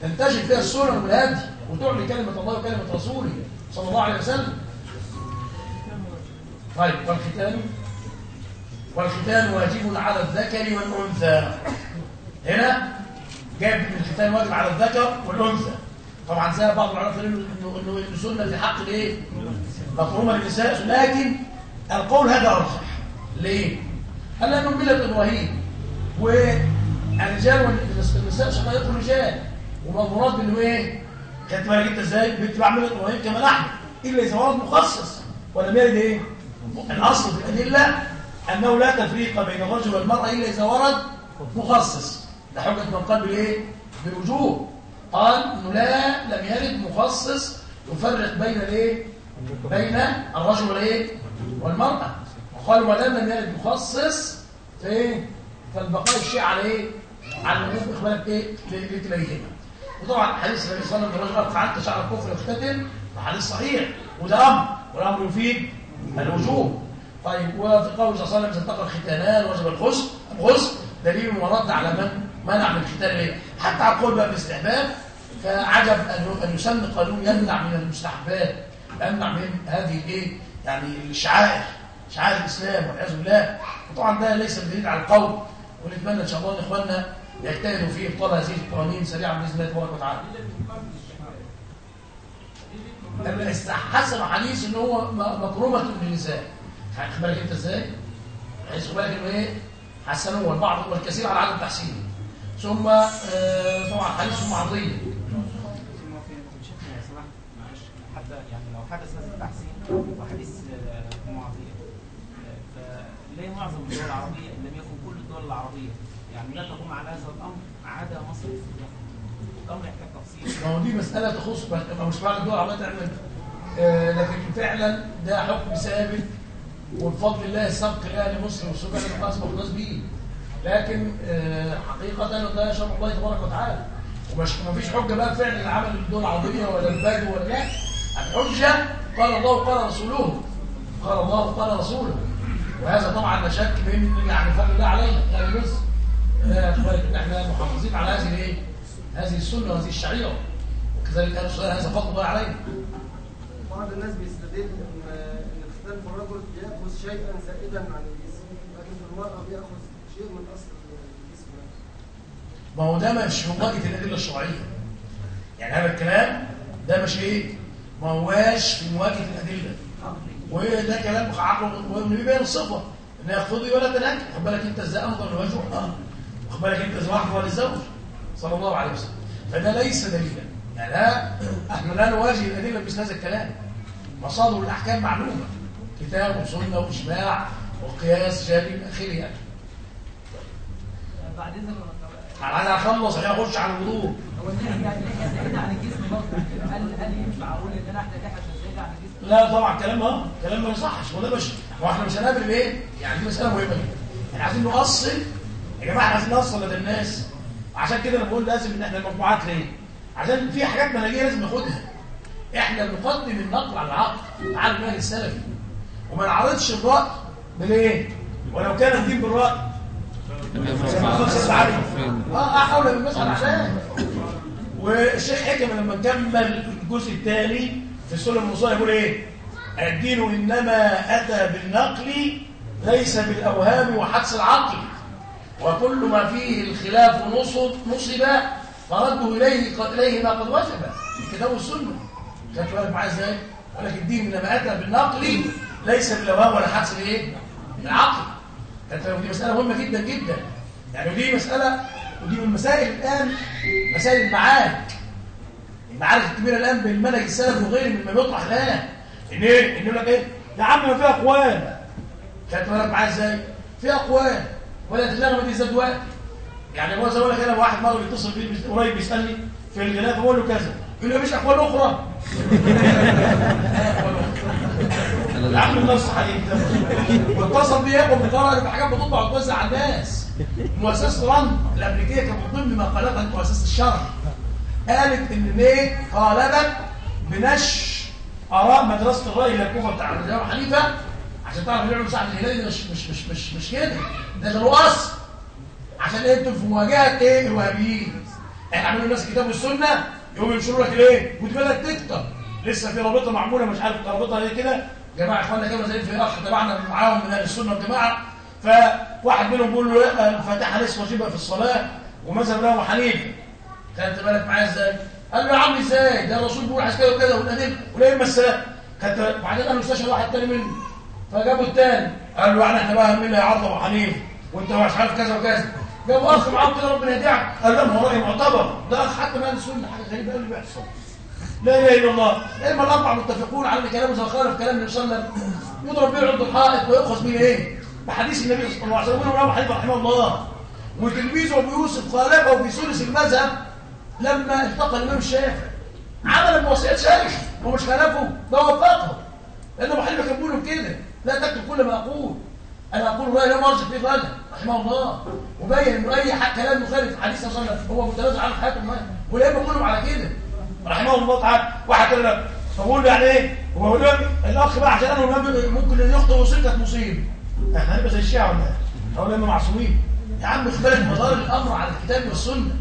تنتشر فيها السنن والهدي وتعلي كلمة الله وكلمة رسوله صلى الله عليه وسلم. طيب والختان؟ والختان واجب على الذكر والأنثى. هنا جاب ان الختان واجب على الذكر والأنثى. طبعا زي بعض العلماء انه انه سنه في حق الإيه؟ مفهومه للنساء لكن القول هذا أرجح. ليه؟ قال لأنه مله إبراهيم. والرجال والنساء شقائق الرجال ومأمورات بإنه إيه؟ خدت بالك انت إزاي؟ بيتبع مله إبراهيم كما نحن. إلا اذا ورد مخصص. ولم يرد إيه؟ الأصل في الأدلة أنه لا تفريق بين الرجل والمرأة إلا إذا ورد مخصص. ده حجة من قال بالايه بالوجوب قال إنه لا لم يرد مخصص يفرق بين الإيه؟ بين الرجل والإيه؟ والمرأة. وقالوا ما دام لم يرد مخصص فإيه؟ فالبقاء الشيء على إيه على الوجوب أخبارك إيه؟ لكليهما وطبعا حديث النبي صلى الله عليه وسلم فعلت شعر الكفر يختتن حديث صحيح. وده أمر والامر يفيد الوجوب. طيب وفي قول صلى الله عليه وسلم التقى الختانان وجب الغسل الغسل دليل ورد على من منع من الختان ليه حتى على القول بقى بالاستحباب فعجب أن يسن قانون يمنع من المستحبات يمنع من هذه الإيه؟ يعني الشعائر شعائر الإسلام والعياذ بالله. وطبعا ده ليس دليل على القول. ونتمنى إن شاء الله ان إخواننا يجتهدوا في إبطال هذه القوانين سريعا بإذن الله تبارك وتعالى. حسن حديث ان هو مكرومه للنساء خد بالك أنت إزاي؟ عايز بالك إنه إيه؟ حسنوه البعض والكثير على عدم تحسينه. ثم آه، طبعا حديث حتى يعني لو حدث هذا التحسين وحديث آه، معاطية فليه معظم الدول العربية إن لم يكن كل الدول العربية يعني لا تقوم على هذا الأمر عدا مصر الأمر. يحتاج تفصيل. ما هو دي مسألة تخص ما مش معنى الدول العربية تعمل آه، لكن فعلا ده حكم ثابت وبفضل الله السبق لأهل مصر اللي أسبق الناس بيه. لكن آه، حقيقة ده شرع الله تبارك وتعالى. ومش ما فيش حجة بقى فعل العمل الدول العربية ولا البدو ولا لا. الحجة قال الله وقال رسوله. قال الله وقال رسوله. وهذا طبعا لا شك من يعني فضل الله علينا يعني مصر لا ان إحنا محافظين على هذه الإيه؟ هذه السنة وهذه الشعيره وكذلك قال السؤال هذا فضل الله علينا. بعض الناس بيستدل ان إن اختلاف الرجل بياخذ شيئا زائدا عن الجسم لكن في المرأة بيأخذ شيء من أصل الجسم. ما هو ده مش من مواجهه الأدلة الشرعية. يعني هذا الكلام ده مش إيه؟ ما هواش في مواجهة الأدلة. وده كلام عقل وبيبين الصفة. إن يخفضي ولا تنكر خد بالك أنت إزاي انظر لوجهه خد بالك انت واحد للزوج؟ صلى الله عليه وسلم. فده ليس دليلا. يعني لا إحنا لا نواجه الأدلة بمثل هذا الكلام. مصادر الأحكام معلومة. كتاب وسنة وإجماع وقياس جاري إلى آخره. يعني بعد إذنك أنا أخلص عشان أخش على الوضوء. هو يعني عن الجسم برضه ينفع أقول إن أنا أحتاج احد عن الجسم؟ لا طبعا كلام آه كلام ما يصحش. وده مش هو إحنا مش هنقابل إيه؟ يعني دي مسألة مهمة جدا. إحنا عايزين نؤصل يا جماعة إحنا عايزين نوصل لدى الناس. عشان كده أنا بقول لازم إن إحنا المجموعات ليه عشان في حاجات منهجيه لازم ناخدها. إحنا نقدم النقل على العقل على المنهج السلفي. وما نعرضش الرأي بالايه ولو كان الدين بالراي آه أحاول بالمسألة عشان. والشيخ حكم لما كمل الجزء الثاني في سلم المصطلح يقول إيه؟ الدين إنما أتى بالنقل ليس بالأوهام وحدس العقل. وكل ما فيه الخلاف نصب نصب فرده إليه قد إليه ما قد وجب الكتاب والسنة خدت بالك معايا إزاي؟ يقول لك الدين إنما أتى بالنقل ليس بالاوهام ولا حدس الايه؟ العقل دي مسألة مهمة جدا جدا يعني دي مساله ودي من المسائل الآن مسائل المعارك المعارك الكبيرة الآن بين المنهج السلفي وغيره مما يطرح الآن إن إيه؟ إن يقول لك إيه؟ يا عم ما في أقوال خدت بالك معايا إزاي؟ في أقوال ولا تجارب دي زاد وقت يعني هو زي ما كده واحد مرة بيتصل بي بيس- قريب بيسألني في الغلاف بقول له كذا. يقول لي مفيش أقوال أخرى. يا عم النص حديث واتصل بي يقوم بقرار بحاجات بتطبع وتوزع على الناس. مؤسسة رن الأمريكية كانت من ضمن ما مؤسسة الشرع قالت إن ليه؟ طالبت بنشر آراء مدرسة الرأي إلى الكوفه بتاع الامام حنيفة عشان تعرف يعملوا سعد الهلالي ده مش مش مش مش مش كده. ده رؤاس عشان إيه أنتوا في مواجهة إيه الوهابيين إحنا عاملين الناس الكتاب والسنة يقوموا ينشروا لك الايه وتبدا تكتب لسه في رابطة معمولة مش عارف الرابطه دي كده. جماعة إخواننا كده زي في اخ تبعنا معاهم من أهل السنة والجماعة. فواحد منهم بيقول له لا الفاتحه لسه واجبه في الصلاة. ومذهب له حنيفه خدت بالك معايا إزاي؟ قال له يا عم إزاي؟ ده الرسول بيقول عايز كده وكده والادله والائمه السلام؟ كانت وبعدين قال له استشهد واحد تاني منه فجابوا التاني. قال له يعني إحنا بقى همنا يا عرض أبو حنيفه وانت مش عارف كذا وكذا. جابوا اخ معاهم كده ربنا يهديه قال لا ما هو راي معتبر؟ ده اخ حتى أهل السنة حاجة غريبة اللي بيحصل. لا إله إلا الله. اما الأربعة متفقون على إن كلام اذا خالف كلام النبي صلى الله عليه وسلم. يضرب به عند الحائط ويؤخذ به إيه؟ بحديث النبي صلى الله عليه وسلم. وابو حنيفه رحمه الله. وتلميذه أبو يوسف خالفه في ثلث المذهب لما التقى الإمام الشافعي. عمل بوصيه شيخ هو مش خالفه ده وفقه لأن ابو حنيفه كان بيقول كده. لا تكتب كل ما أقول. أنا أقول راي لا مرجع فيه غدا رحمه الله. وبين حق كلام يخالف حديث وسلم هو متنازع عن حياته ما والائمه كلهم على كده. رحمه الله تعالى. واحد قال لك فبقول له يعني هو بيقول لك الأخ بقى عشان والنبي ممكن يخطئ ويصيب كانت مصيبة. إحنا هنبقى زي الشيعة ولا إيه؟ أو الائمه معصومين. يا عم خد بالك مدار الأمر على الكتاب والسنة.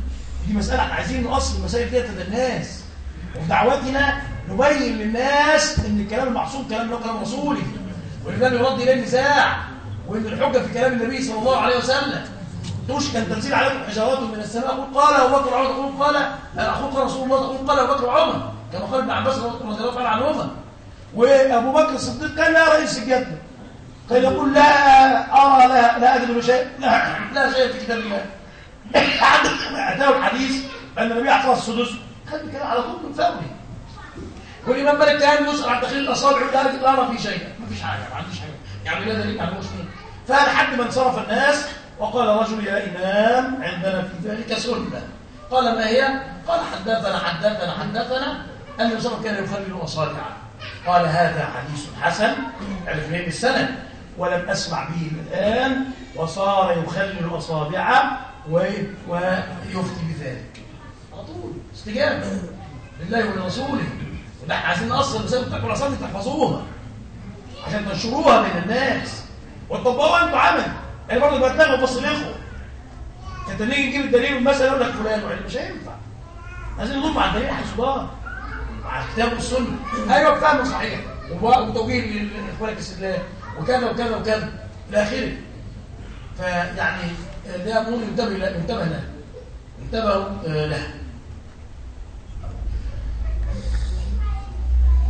دي مسألة إحنا عايزين نؤصل المسائل ديت لدى الناس وفي دعوتنا نبين للناس إن الكلام المعصوم كلام له كلام رسولي. وان لا يرد إليه النزاع. وان الحجة في كلام النبي صلى الله عليه وسلم. توشك ان تنزل عليكم حجارات من السماء قل قال أبو بكر وعمر تقول قال أخوك رسول الله تقول قال أبو بكر وعمر كما قال ابن عباس رضي الله تعالى عنهما. وأبو بكر الصديق كان لا رئيس الجنه كان يقول لا أرى لا لا أدري شيء. لا, لا شيء في كتاب الله. اتاه الحديث أن النبي أعطاه السدس. خد كده على طول من فوري والإمام مالك كان يسال عن تخليل الأصابع وذلك لا ما في شيء. ما فيش حاجة ما عنديش حاجة. يعني لا دليل على المسلمين فلحد ما انصرف الناس؟ وقال رجل يا إمام عندنا في ذلك سنة. قال ما هي؟ قال حدثنا حدثنا حدثنا أن الرسول كان يخلل اصابعه قال هذا حديث حسن عرفناه بالسند ولم أسمع به الآن وصار يخلل اصابعه و- ويفتي بذلك. على طول استجابة. لله ولرسوله. وده عايزين المسائل بتاعكم الاصابع دي تحفظوها عشان تنشروها بين الناس. وتطبقوها أنتوا عمل. يعني برضه بتلاقوا بص الاخوه انت نيجي نجيب الدليل والمساله يقول لك فلان وعلان مش هينفع. لازم نضم مع الدليل حيث دار مع الكتاب والسنة. أيوه فهم صحيح. وتوجيه لإخوانك الاستدلال وكذا وكذا وكذا. إلى آخره. فيعني ده امور ينتبه له ينتبه له. انتبهوا آه، له.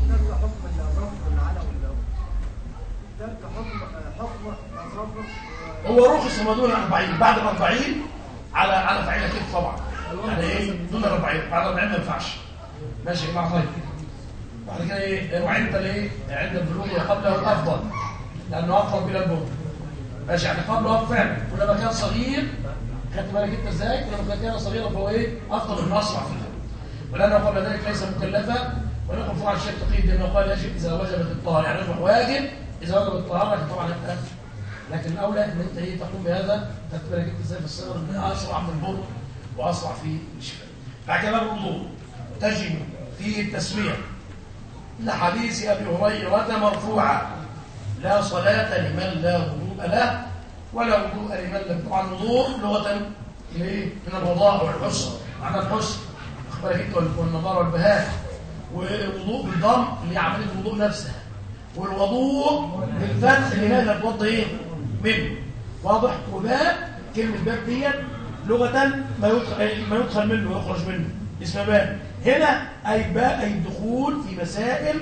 ترك حكم الأظافر على والأول ترك حكم حكم الأظافر هو رخص ما دون 40 بعد ال 40 على على فعيله كده طبعا. يعني إيه؟ دون ال 40 بعد ال 40 ما ينفعش. ماشي يا جماعة طيب بعد كده إيه؟ وعند الايه عند البلوغ قبله افضل لأنه افضل بلا البلوغ ماشي يعني قبله فعلا ولما كان صغير. خدت بالك أنت إزاي؟ ولما كان صغيرا فهو إيه؟ أفضل من أسرع فيه ولأنه قبل ذلك ليس مكلفا ونقل فوق الشيخ تقي لأنه قال يجب إذا وجبت الطهارة. يعني واجب إذا وجبت الطهارة لكن طبعا يبقى لكن الأولى إن أنت إيه تقوم بهذا بالك أنت إزاي في الصغر أسرع من البر وأسرع في الشفاء. بعد كده الوضوء تجب فيه التسمية. لحديث أبي هريرة مرفوعا لا صلاة لمن لا وضوء له ولا وضوء لمن لم طبعا الوضوء لغة ليه؟ من الوضاء والحسن. معنى الحسن أخبارك والنظارة والبهاء. والوضوء بالضم اللي هي عمليه الوضوء نفسها. والوضوء بالفتح اللي هذا توضى إيه؟ منه. واضح؟ وباء كلمة باب ديت لغة ما يدخل منه ويخرج منه. اسمها باب هنا أي باء أي الدخول في مسائل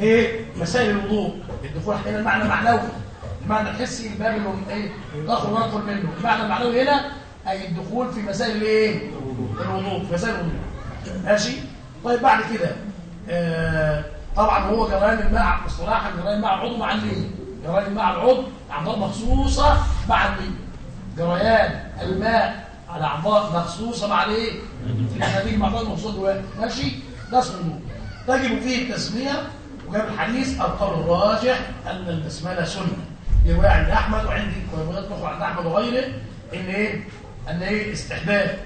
إيه؟ مسائل الوضوء. الدخول هنا المعنى معنوي المعنى الحسي الباب اللي إيه؟ تدخل ويدخل منه. المعنى المعنوي هنا أي الدخول في مسائل الإيه؟ الوضوء في مسائل الوضوء. ماشي؟ طيب بعد كده آه طبعا هو جريان الماء اصطلاحا جريان الماء العضو مع النية الماء على العضو أعضاء مخصوصة مع النية جريان الماء على أعضاء مخصوصة مع الايه إحنا هنيجي مع بعض مخصوصة. دلوقتي ماشي؟ ده اسم النور. تجب فيه التسمية وجاب الحديث القول الراجح أن البسمله سنة. روايه عند احمد وعندي أخرى عند احمد وغيره إن إيه؟ إن إيه؟ استحباب.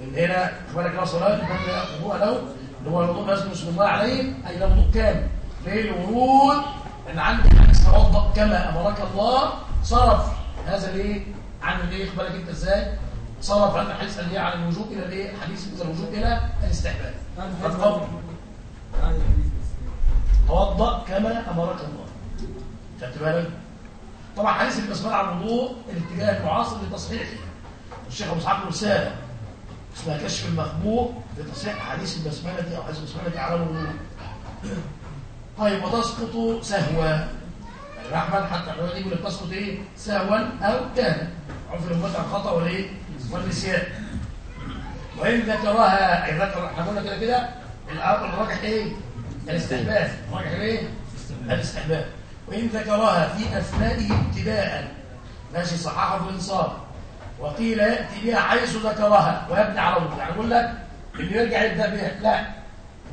من هنا أخبارك لا صلاة وضوء له اللي هو لازم بسم الله عليه أي وضوء كامل. ليه؟ الورود إن عندي حديث توضا كما أمرك الله صرف. هذا الايه عن الايه أخبارك أنت إزاي؟ صرف. اللي هي عن الوجوب إلى الايه حديث الوجوب إلى الاستحباب. توضأ كما أمرك الله. خدت بالك؟ طبعا حديث البسمله على الوضوء الاتجاه المعاصر لتصحيحه. الشيخ أبو إسحاق الرساله اسمها كشف المخبوء لتصحيح حديث البسمله دي أو حديث البسمله على الوضوء. طيب وتسقط سهوا. يعني أحمد حتى دي يقول لك تسقط إيه؟ سهوا أو كان. عرف المتع الخطا والايه والنسيان. وإن ذكرها اي ذكر إحنا قلنا كده كده الراجح إيه؟ الاستحباب. الراجح إيه؟ الاستحباب. وإن ذكرها في أثنائه ابتداء ماشي صححه في الانصاف وقيل يأتي بها حيث ذكرها. ويبني على يعني يقول لك اللي يرجع يبدأ بها. لا.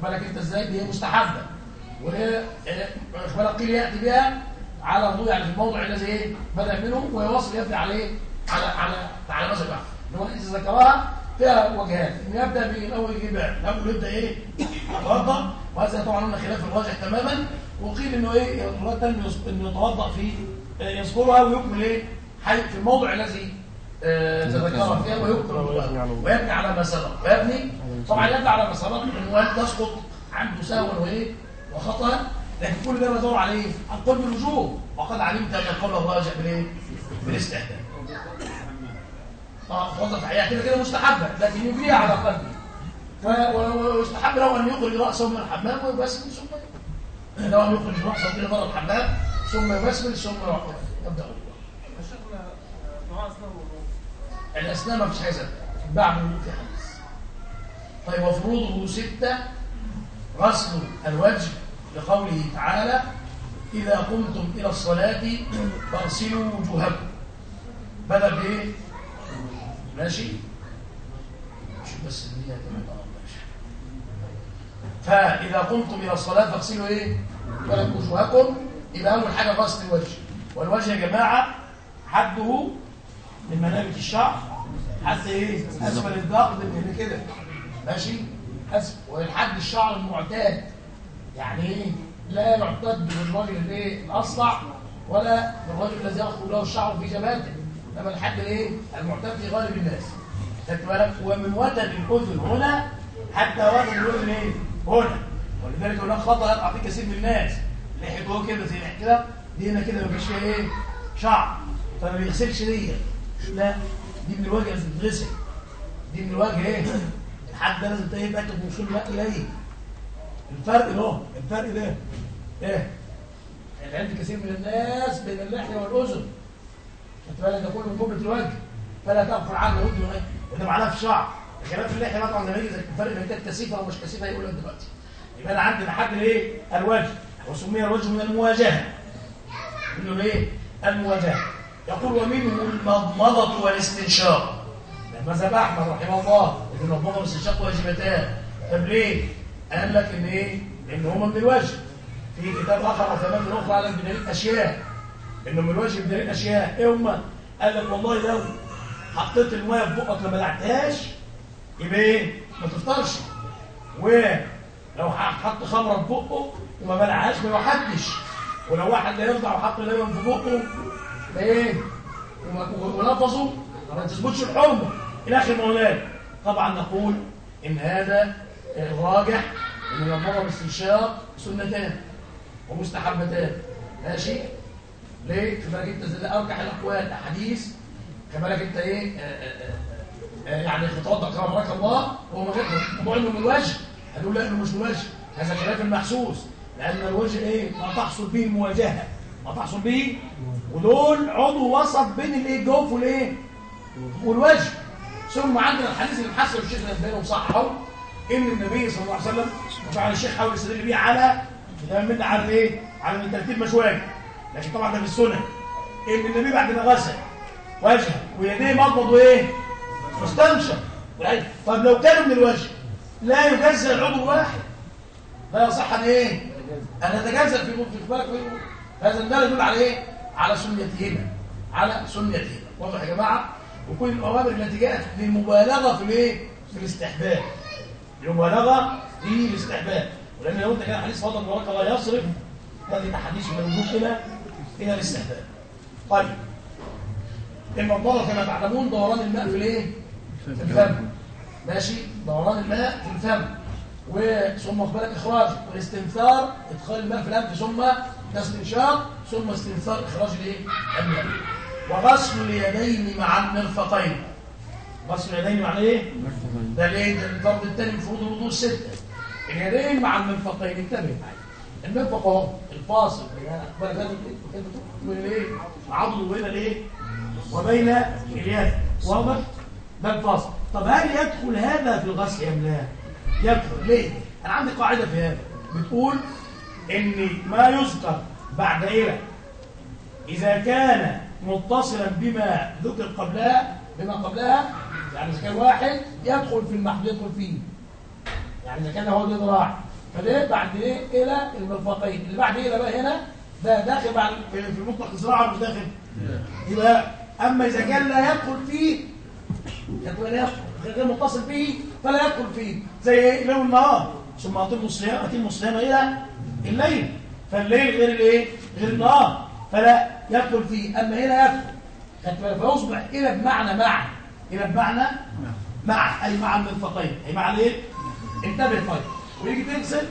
بالك أنت إزاي؟ دي مستحبة. وهي بالك قيل يأتي بها على وضوء يعني في الموضع الذي إيه؟ بدأ منه ويواصل يبني عليه على على على احمد ان هو اذا ذكرها فيها وجهات ان يبدأ بالاول يجيب الأول يبدا إيه؟ يتوضأ وهذا طبعا قلنا خلاف الراجح تماما. وقيل إنه إيه؟ الروايه انه يتوضأ في يذكرها ويكمل إيه؟ حي في الموضع الذي تذكر فيها ويكمل. ويبني على ما سبق ويبني طبعا يبني على ما سبق إنه تسقط عنده سهوا وإيه؟ وخطأ لكن كل ده بدور على إيه؟ على القول بالوجوب وقد علمت أن القول الراجح بالايه؟ بالاستحباب آه فوضت هي كده كده مستحبة لكن يجريها على قلبي. ويستحب له أن يخرج رأسه من الحمام ويبسم ثم له أن يخرج رأسه إلى الحمام ثم يبسم ثم الوضوء الأسنان ما فيش حاجة بعد الوضوء في حديث طيب وفروضه ستة غسل الوجه لقوله تعالى إذا قمتم إلى الصلاة فاغسلوا وجوهكم بدأ بإيه؟ ماشي؟ شوف بس النية فإذا قمتم إلى الصلاة فاغسلوا إيه؟ وجوهكم يبقى أول حاجة غسل الوجه والوجه يا جماعة حده من منابت الشعر حتى إيه؟ أسفل الضغط من كده ماشي؟ أسفل والحد الشعر المعتاد يعني إيه؟ لا يعتد بالرجل الإيه؟ الأصلع ولا بالرجل الذي يخرج له الشعر في جبهته إنما الحد الايه المعتاد في غالب الناس. خدت بالك؟ ومن وتد الأذن هنا حتى وتد الأذن إيه؟ هنا. ولذلك هناك خطأ يقع فيه كثير من الناس. لحيته كده زي كده دي هنا كده مفيش فيها إيه؟ شعر. فما بيغسلش دي لا دي من الوجه لازم تتغسل دي من الوجه إيه؟ الحد ده لازم إيه تاكد وصول الماء إليه. الفرق ده الفرق ده. إيه؟ العلم كثير من الناس بين اللحية والأذن. خدت بالك ده كله من الوجه. فلا تغفر عنه ودن وإيه وده معناه في الكلام في اللحية طبعا لما يجي الفرق بين كانت كثيفة ومش كثيفة هيقول لك دلوقتي. يبقى أنا عندنا حد الايه الوجه. وسمي الوجه من المواجهة. منه إيه؟ المواجهة. يقول ومنه المضمضة والاستنشاق. مذهب أحمد رحمه الله إن المضمضة والاستنشاق واجبتان. طب ليه؟ قال لك إن إيه؟ إن هما من الوجه في كتاب آخر أو أخرى قال لك بدليل أشياء. إنه من الوجه بدليل أشياء. إيه هما؟ قال لك والله لو حطيت الميه في بقك ما بلعتهاش يبقى إيه؟ ما تفطرش. ولو حط خمرة في بقه وما بلعهاش ما يوحدش. ولو واحد لا يرضع وحط لبن في بقه إيه؟ ونفظه ما تثبتش الحرمة. إلى آخر مولانا. طبعا نقول إن هذا الراجح ان المضمضه والاستنشاق سنتان ومستحبتان ماشي؟ ليه؟ كما انت زي أرجح الأقوال احاديث كما لك أنت إيه؟ آآ آآ آآ يعني خطاب اكرم بارك الله هو هو انه من الوجه هنقول لا إنه مش من الوجه هذا خلاف المحسوس. لأن الوجه إيه؟ ما تحصل به المواجهه ما تحصل به. ودول عضو وسط بين الايه الجوف والإيه؟ والوجه. ثم عندنا الحديث اللي حسن الشيخ الألباني وصححه. إن النبي صلى الله عليه وسلم وفعل الشيخ حاول يستدل بيه على ده من على إيه على إن ترتيب واجب لكن طبعا ده في السنة إن النبي بعد ما غسل وجهه ويديه مضمض وايه مستنشق طب لو كانوا من الوجه لا يجزى العضو الواحد. لا يصح أن إيه؟ أن يتجزأ في في بالك هذا ده يدل على إيه؟ على سنيتهما. على سنيتهما. واضح يا جماعة؟ وكل الأوامر التي جاءت للمبالغه في الإيه؟ في الاستحباب. المبالغه في الاستحباب. ولأن لو أنت كان حديث فضل مبارك الله يصرف هذه الاحاديث من إلى إلى الاستحباب. طيب. المنظره كما تعلمون دوران الماء في الإيه؟ في الفم. ماشي؟ دوران الماء في الفم. وثم بالك إخراج والاستنثار إدخال الماء في الأنف ثم استنشاق ثم استنثار إخراج الإيه؟ الماء وغسل اليدين مع المرفقين. غسل اليدين مع إيه؟ ده ليه ده الفرض الثاني من فروض الوضوء السته اليدين مع المرفقين انتبه المرفق اهو الفاصل من الايه العضل وبين الإيه؟ وبين اليد. واضح؟ ده الفاصل. طب هل يدخل هذا في الغسل أم لا؟ يدخل. ليه؟ أنا عندي قاعدة في هذا. بتقول إن ما يذكر بعد إلى إذا كان متصلا بما ذكر قبلها بما قبلها يعني إذا كان واحد يدخل في المحض يدخل فيه. يعني إذا كان هو ذراع فده بعد إيه؟ إلى المرفقين. اللي بعد إلى بقى هنا؟ ده داخل بعد في مطلق الزراعة مش داخل. يبقى أما إذا كان لا يدخل فيه يدخل لا يدخل. غير متصل به فلا يدخل فيه. زي إيه؟ ليل والنهار ثم أتم الصيام أتم الصيام إلى الليل. فالليل غير الإيه؟ غير النهار فلا يدخل فيه. أما هنا يدخل. فيصبح إلى بمعنى مع إلى بمعنى مع أي مع المرفقين أي مع الإيه؟ انتبه طيب. ويجي تغسل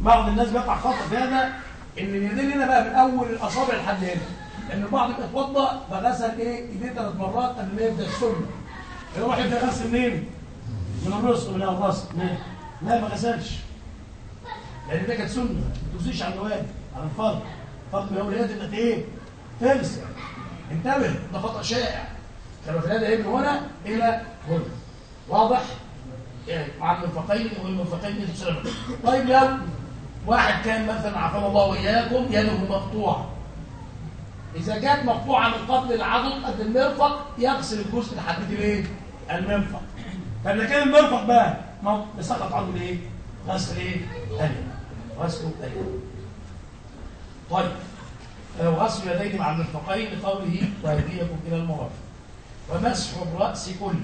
بعض الناس بيقع خطأ في هذا إن اليدين هنا بقى من أول الأصابع لحد هنا. لأن البعض بيتوضا فغسل إيه؟ إيديه ثلاث مرات قبل ما يبدأ السنة. يروح يبدأ يغسل منين؟ من الرزق من الراس ليه؟ لا ما غسلش. لأن ده كانت سنة. ما تغسلش على الواجب على الفرض فرض من اولويات انك إيه؟ تغسل انتبه ده خطأ شائع. الهدى من هنا إلى هنا. واضح؟ يعني مع المرفقين والمرفقين يتسلم طيب لو واحد كان مثلا عافانا الله وإياكم يده مقطوعة. إذا كانت مقطوعة من قبل العضد قد المرفق يغسل الجزء لحد الايه المرفق طب لو كان المرفق بقى سقط عنه الايه غسل إيه؟ اليد غسل اليد طيب آه، وغسل يديه مع المرفقين لقوله وأيديكم إلى المرافق. ومسح الرأس كله.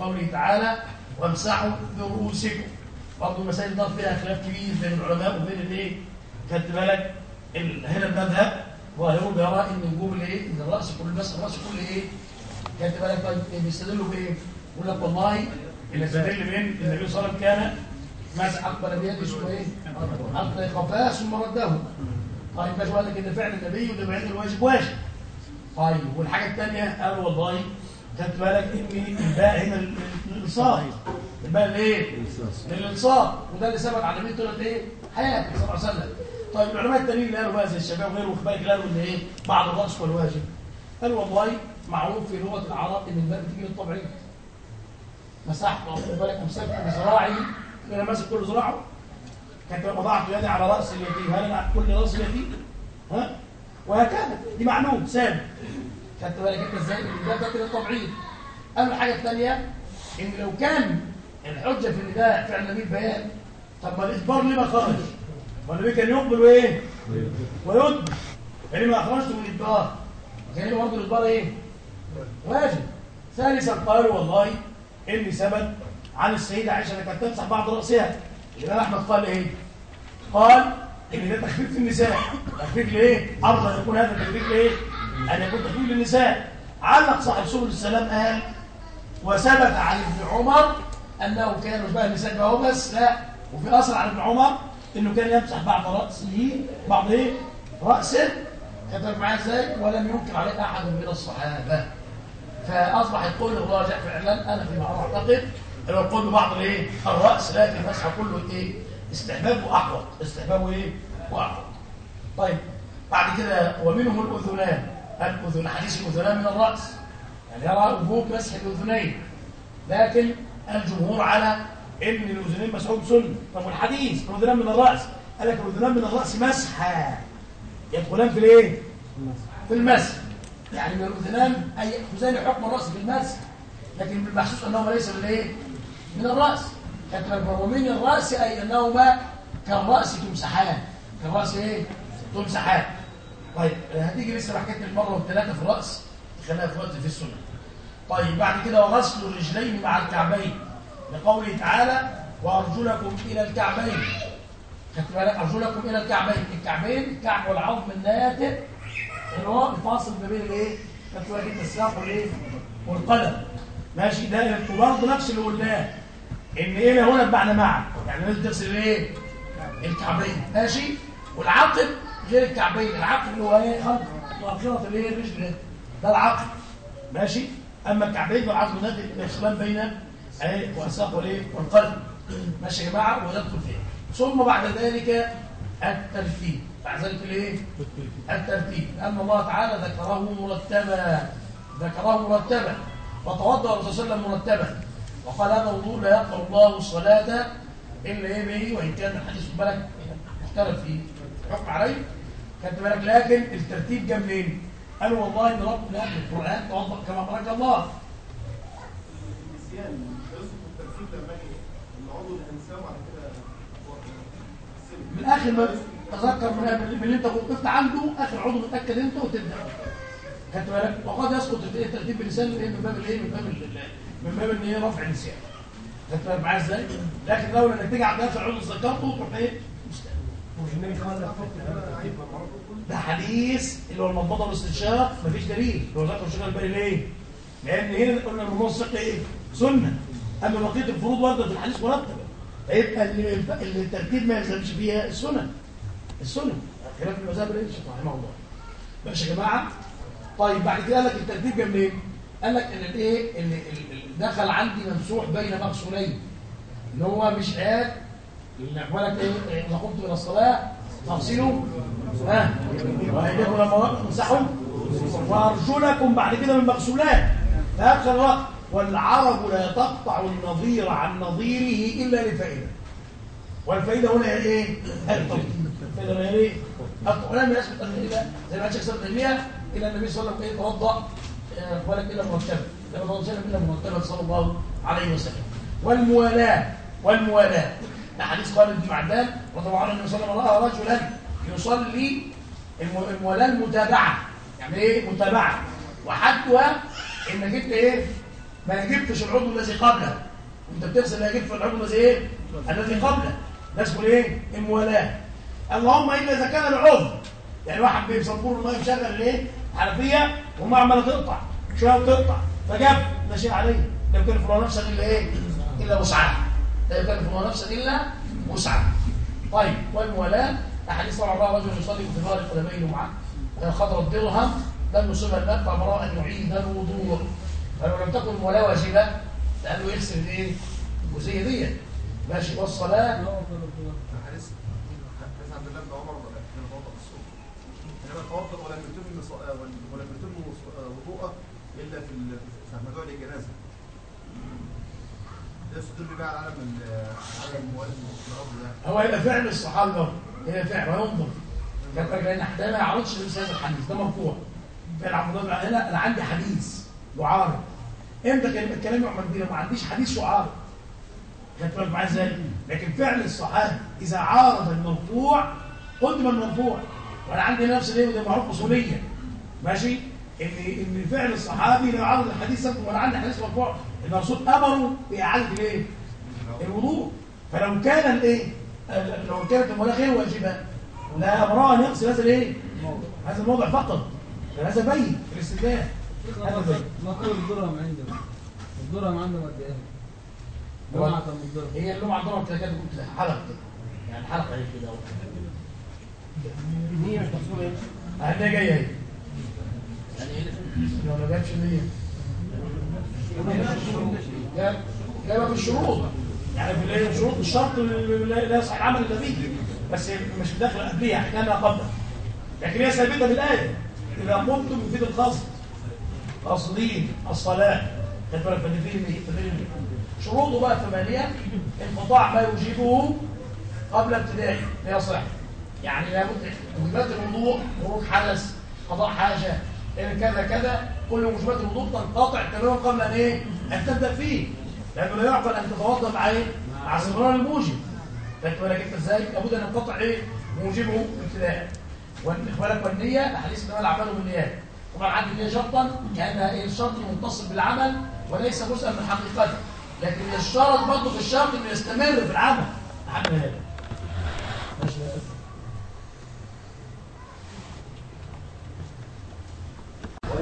لقوله تعالى وامسحوا برؤوسكم. برضه المسائل دي فيها خلاف كبير بين العلماء وبين الايه؟ خدت بالك ال- هنا المذهب ظاهره بيرى ان وجوب الايه؟ إن الرأس كل مسح الرأس كل إيه؟ خدت بالك طيب إيه بيستدلوا بإيه؟ يقول لك والله اللي استدل من النبي صلى الله عليه وسلم كان مسح اقبل بيده ثم إيه؟ حتى خفاه ثم رده. طيب مش قال لك إن فعل النبي وده بعين الواجب واجب. طيب والحاجة الثانية قالوا والله خدت بالك ان الباء هنا للالصاق الباء ليه؟ للالصاق وده اللي ثبت على النبي طلعت إيه؟ حياته صلى الله عليه وسلم طيب العلماء التانيين اللي قالوا بقى زي الشباب وغيره خد بالك قالوا إن إيه؟ بعد الراس والواجب قالوا والله معروف في لغة العرب إن الباء بتيجي للطبعين مسحت خد بالك امسكت بذراعي أنا ماسك كل ذراعه كانت وضعت يدي على رأس اليتيم هل أنا كل رأس اليتيم؟ ها؟ وهكذا دي معلوم ثابت خدت بالك انت إزاي ده ده كده طبيعي اما الحاجة الثانية إن لو كان الحجة في ان ده فعل نبي بيان طب ما الاجبار ليه ما خرج؟ ما النبي كان يقبل وإيه؟ ويدبر يعني ما اخرجته من الاجبار كان برضه الاجبار إيه؟ واجب ثالثا قالوا والله إن ثبت عن السيدة عائشة إنها كانت تمسح بعض رأسها الإمام أحمد قال إيه؟ قال إن ده تخفيف في النساء تخفيف لإيه؟ أن يكون هذا تخفيف لإيه؟ أن يكون تخفيف للنساء علق صاحب سبل السلام قال وثبت عن ابن عمر أنه كان بقى النساء بقى هو بس لا وفي اثر عن ابن عمر إنه كان يمسح بعض رأسه بعض إيه؟ رأسه كتب معاه إزاي؟ ولم ينكر عليه أحد من الصحابة فأصبح القول الراجع فعلا أنا فيما أعتقد هو القول ببعض الايه؟ الرأس لكن المسح كله إيه؟ استحباب واحوط استحباب إيه؟ وأحوط طيب بعد كده ومنهم الأذنان الأذن حديث الأذنان من الرأس. يعني يرى وجوب مسح الأذنين. لكن الجمهور على إن الأذنين مسحوب سنه طب والحديث؟ الأذنان من الرأس. قال لك الأذنان من الرأس مسحا يدخلان في الإيه؟ في المسح. يعني من الأذنان أي يأخذان حكم الرأس في المسح. لكن بالمحسوس انهما ليس من إيه؟ من الرأس. لكن ومن الرأس أي أنهما كالرأس تمسحان. كالرأس إيه؟ تمسحان. طيب هتيجي لسه حكايه المره والثلاثه في الرأس خليها في وقت في السنة. طيب بعد كده وغسل الرجلين مع الكعبين. لقوله تعالى وأرجلكم إلى الكعبين. خدت بالك؟ أرجلكم إلى الكعبين. الكعبين الكعب والعظم الناتئ اللي هو الفاصل ما بين الإيه؟ خدت بالك أنت الساق والإيه؟ والقدم ماشي؟ ده وبرضه نفس اللي قلناه. إن إلى هنا بمعنى مع. يعني لازم تغسل الإيه؟ الكعبين. ماشي؟ والعقب غير الكعبين العقب اللي هو إيه خلق مؤخره الايه الرجل ده ده العقب ماشي؟ أما الكعبين والعقب ده الخلال بين إيه؟ والساق والايه والقلب. ماشي يا جماعة؟ وندخل فيه. ثم بعد ذلك الترتيب. بعد ذلك الايه الترتيب. لأن الله تعالى ذكره مرتبا. ذكره مرتبا. وتوضأ الرسول صلى الله عليه وسلم مرتبا. وقال هذا الوضوء لا يقبل الله الصلاة إلا إيه به وإن كان الحديث بالك مختلف في الحكم عليه. خدت بالك لكن الترتيب جه منين؟ قالوا والله إن ربنا في القرآن توضا كما امرك الله. النسيان يصف الترتيب لما العضو الإنسان وبعد كده من آخر ما تذكر من اللي أنت وقفت عنده آخر عضو متأكد أنت وتبدأ. خدت بالك؟ وقد يسقط الترتيب باللسان إيه؟ من باب الإيه؟ من باب من باب إن هي رفع اللسان خدت بالك معايا إزاي؟ لكن لو إنك تيجي عند آخر عضو ذكرته تروح إيه؟ ده حديث اللي هو المضمضه والاستنشاق مفيش دليل. هو ذكر الشيخ الباني ليه؟ لأن هنا قلنا الموضوع الثقه إيه؟ سنة. أما بقية الفروض ورده في الحديث مرتبة. فيبقى ال- ال- الترتيب ما يلزمش فيها السنن السنن خلاف المذهب اللي رحمه الله. ماشي يا جماعة؟ طيب بعد كده قال لك الترتيب جه منين؟ قال لك إن الإيه؟ إن دخل عندي ممسوح بين مغسولين إن هو مش قال اللي بالك إيه؟ اذا قمت إلى الصلاة فاغسلوا ها؟ وايديكم لما امسحوا. وأرجلكم بعد كده من مغسولات. فأدخل الوقت والعرب لا تقطع النظير عن نظيره إلا لفائدة والفائدة هنا هي إيه؟ التوحيد الفائدة هنا؟ التوحيد ولم يثبت أن إلا زي ما شيخ سبب تيمية النبي صلى الله عليه وسلم إيه؟ توضأ آه، ولك إلا مرتبا لما توضأ إلا مرتبا صلى الله عليه وسلم. والموالاة. والموالاة. ده حديث خالد بن معدان رضي الله عنه النبي صلى الله عليه وسلم رأى رجلا يصلي الم- الموالاة المتابعة. يعني إيه متابعة؟ وحدها إنك انت إيه؟ ما جبتش العضو الذي قبله انت بتغسل لا جبت العضو الذي إيه؟ الذي قبله ده اسمه إيه؟ الموالاه اللهم الا اذا كان العضو. يعني واحد بيصبور الميه مشغل الإيه؟ الحنفيه وما عماله تقطع شوية وتقطع فجاب ماشي عليه. لا يكلف الله نفسا إلا إيه؟ إلا وسعها. لا يكلف الله نفسا إلا وسعها. طيب والموالاه أحاديث طبعا رأى رجل يصلي بظهار قدميه معه خضر الدرهم لم يصيبها الماء فامر أن يعيد الوضوء. فلو لم تكن الموالاه واجبة لأنه يغسل الايه الجزئيه دي ماشي كان توضأ ولم يتم ولم يتم وضوءه إلا في موضوع الجنازه ده يستدل بقى على عدم ال- عدم الموالاه في الأرض ده هو هيبقى فعل الصحابة برضه هي فعل وينظر لأن ده ما يعرضش لمثل هذا الحديث ده مرفوع فعل عبد الله هنا أنا عندي حديث يعارض إمتى كان الكلام يعمل بيه؟ ما عنديش حديث يعارض خدت بالك معايا إزاي؟ لكن فعل الصحابي إذا عارض المرفوع قدم المرفوع وأنا عندي نفس الإيه؟ وده معروف اصوليا. ماشي؟ إن إن فعل الصحابي لا يعارض الحديث وأنا عندي حديث مرفوع المقصود امروا بإعادة الإيه؟ الوضوء. فلو كان الإيه؟ لو كانت المولاة غير واجبة لا امرأة ان يغسل هذا الايه هذا الموضع فقط. هذا بين في الاستدلال. هذا بين ما قول الدرهم عنده الدرهم عنده قد إيه؟ من الدرهم. هي اللي عندنا كده كده قلت حلقة كده. يعني حلقة هي كده. هي مش محسوبه إيه؟ اهي جاية اهي يعني إيه لو ما جاتش جاب- جابها في الشروط يعني شروط الشرط لا يصح العمل إلا به بس مش داخله قبليها احكامها قبل. لكن هي ثابتة بالايه إذا قمتم بفيد القصد قاصدين الصلاة. خد بالك شروطه بقى ثمانيه انقطاع ما يوجبه قبل ابتدائه ليصح يعني لابد موجبات الوضوء خروج حدث قضاء حاجة إن كذا كذا. كل موجبات الوضوء تنقطع تماما قبل أن إيه؟ أن تبدأ فيه. لأنه لا يعقل أن تتوضأ مع إيه؟ مع استمرار الموجب. انت إزاي لابد أن ينقطع إيه؟ موجبه ابتداء. بالك والنية احاديث إنما الأعمال بالنيات. طبعا عندي النيه شرطا كانها إيه؟ الشرط متصل بالعمل وليس جزءا من حقيقته. لكن يشترط برضه في الشرط إنه يستمر في العمل. لحد هذا ماشي.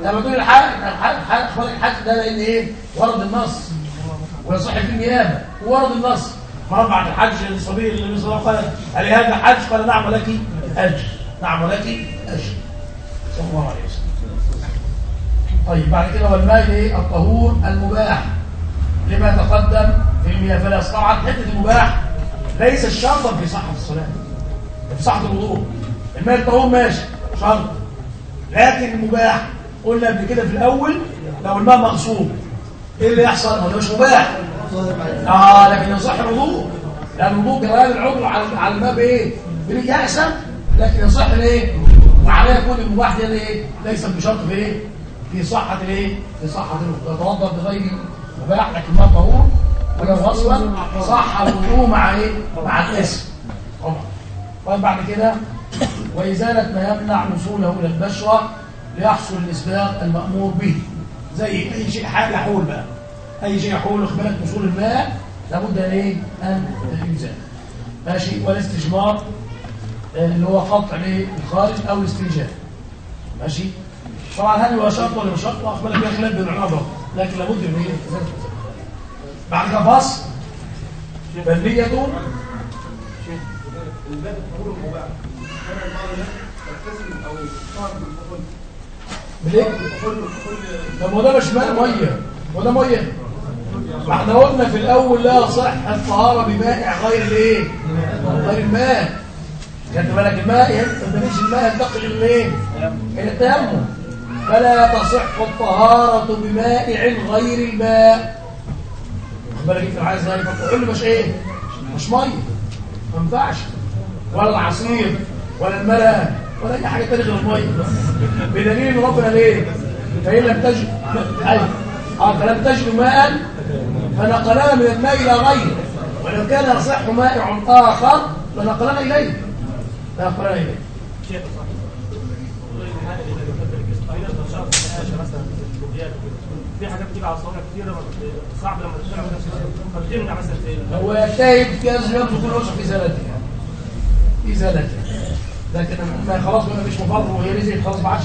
لما تقول الحج الحج الحج الحج ده لأن إيه؟ ورد النص. ويصح في النيابه ورد النص مرة بعد الحج للصبي النبي صلى الله عليه وسلم. قال هذا حج. قال نعم لك أجر. نعم لك أجر. صلى الله عليه وسلم. طيب بعد كده والماء إيه الطهور المباح. لما تقدم في المياه فلا طبعا حتة المباح ليس الشرطا في صحة الصلاة في صحة الوضوء. الماء الطهور ماشي شرط. لكن المباح قلنا قبل كده في الأول لو الماء مغصوب إيه اللي يحصل؟ ده مش مباح. آه لكن يصح الوضوء لأن الوضوء جريان العضو على على الماء بايه يحسن لكن يصح الايه وعليه يكون المباح ده إيه؟ ليس بشرط في إيه؟ في صحة الايه في صحة الوضوء يتوضأ بغير مباح لكن ما طهور ولو غصبا صح الوضوء مع إيه؟ مع الإسم. طبعا. طيب بعد كده وإزالة ما يمنع وصوله إلى البشرة ليحصل الإسباغ المأمور به. زي أي شيء حاجة يحول بقى. أي شيء يحول إقبالك وصول الماء لابد أن إيه؟ أن يزال ماشي والاستجمار آه، اللي هو قطع للخارج أو الاستنجاء. ماشي؟ طبعا هل هو شرط ولا مش شرط؟ أقبلك فيها خلاف بين العلماء لكن لابد من الفساد. بعد كده فصل فالنية الباب الطهور المباح. كان البعض الناس تغتسل أو تطهر بالكحول بالكحول طب وده مش ماء مية. وده مية. ما إحنا قلنا في الأول لا صح الطهارة بمائع غير الإيه؟ غير الماء. خدت بالك الماء ما تبنيش الماء ينتقل إلى إيه إلى التيمم. فلا تصح الطهارة بمائع غير الماء. خد بالك انت عايز ذلك الكحول مش إيه؟ مش مية. ما ينفعش. ولا العصير ولا الملح ولا اي حاجة تانية غير المية. بدليل إن ربنا ليه؟ فان لم تجد أيوه آه فلم تجد ماء فنقلنا من الماء إلى غيره ولو كان يصح مائع آخر لنقلنا إليه. لنقلنا إليه. شيخ في حاجات بتيجي على الصورة كتير صعب لما تشتغل نفس فبتمنع مثلا هو يجتهد في هذا اليوم تكون في زلتها في زلتها لكن ما خلاص بقى مش مفر وهي نزلت خلاص ما عادش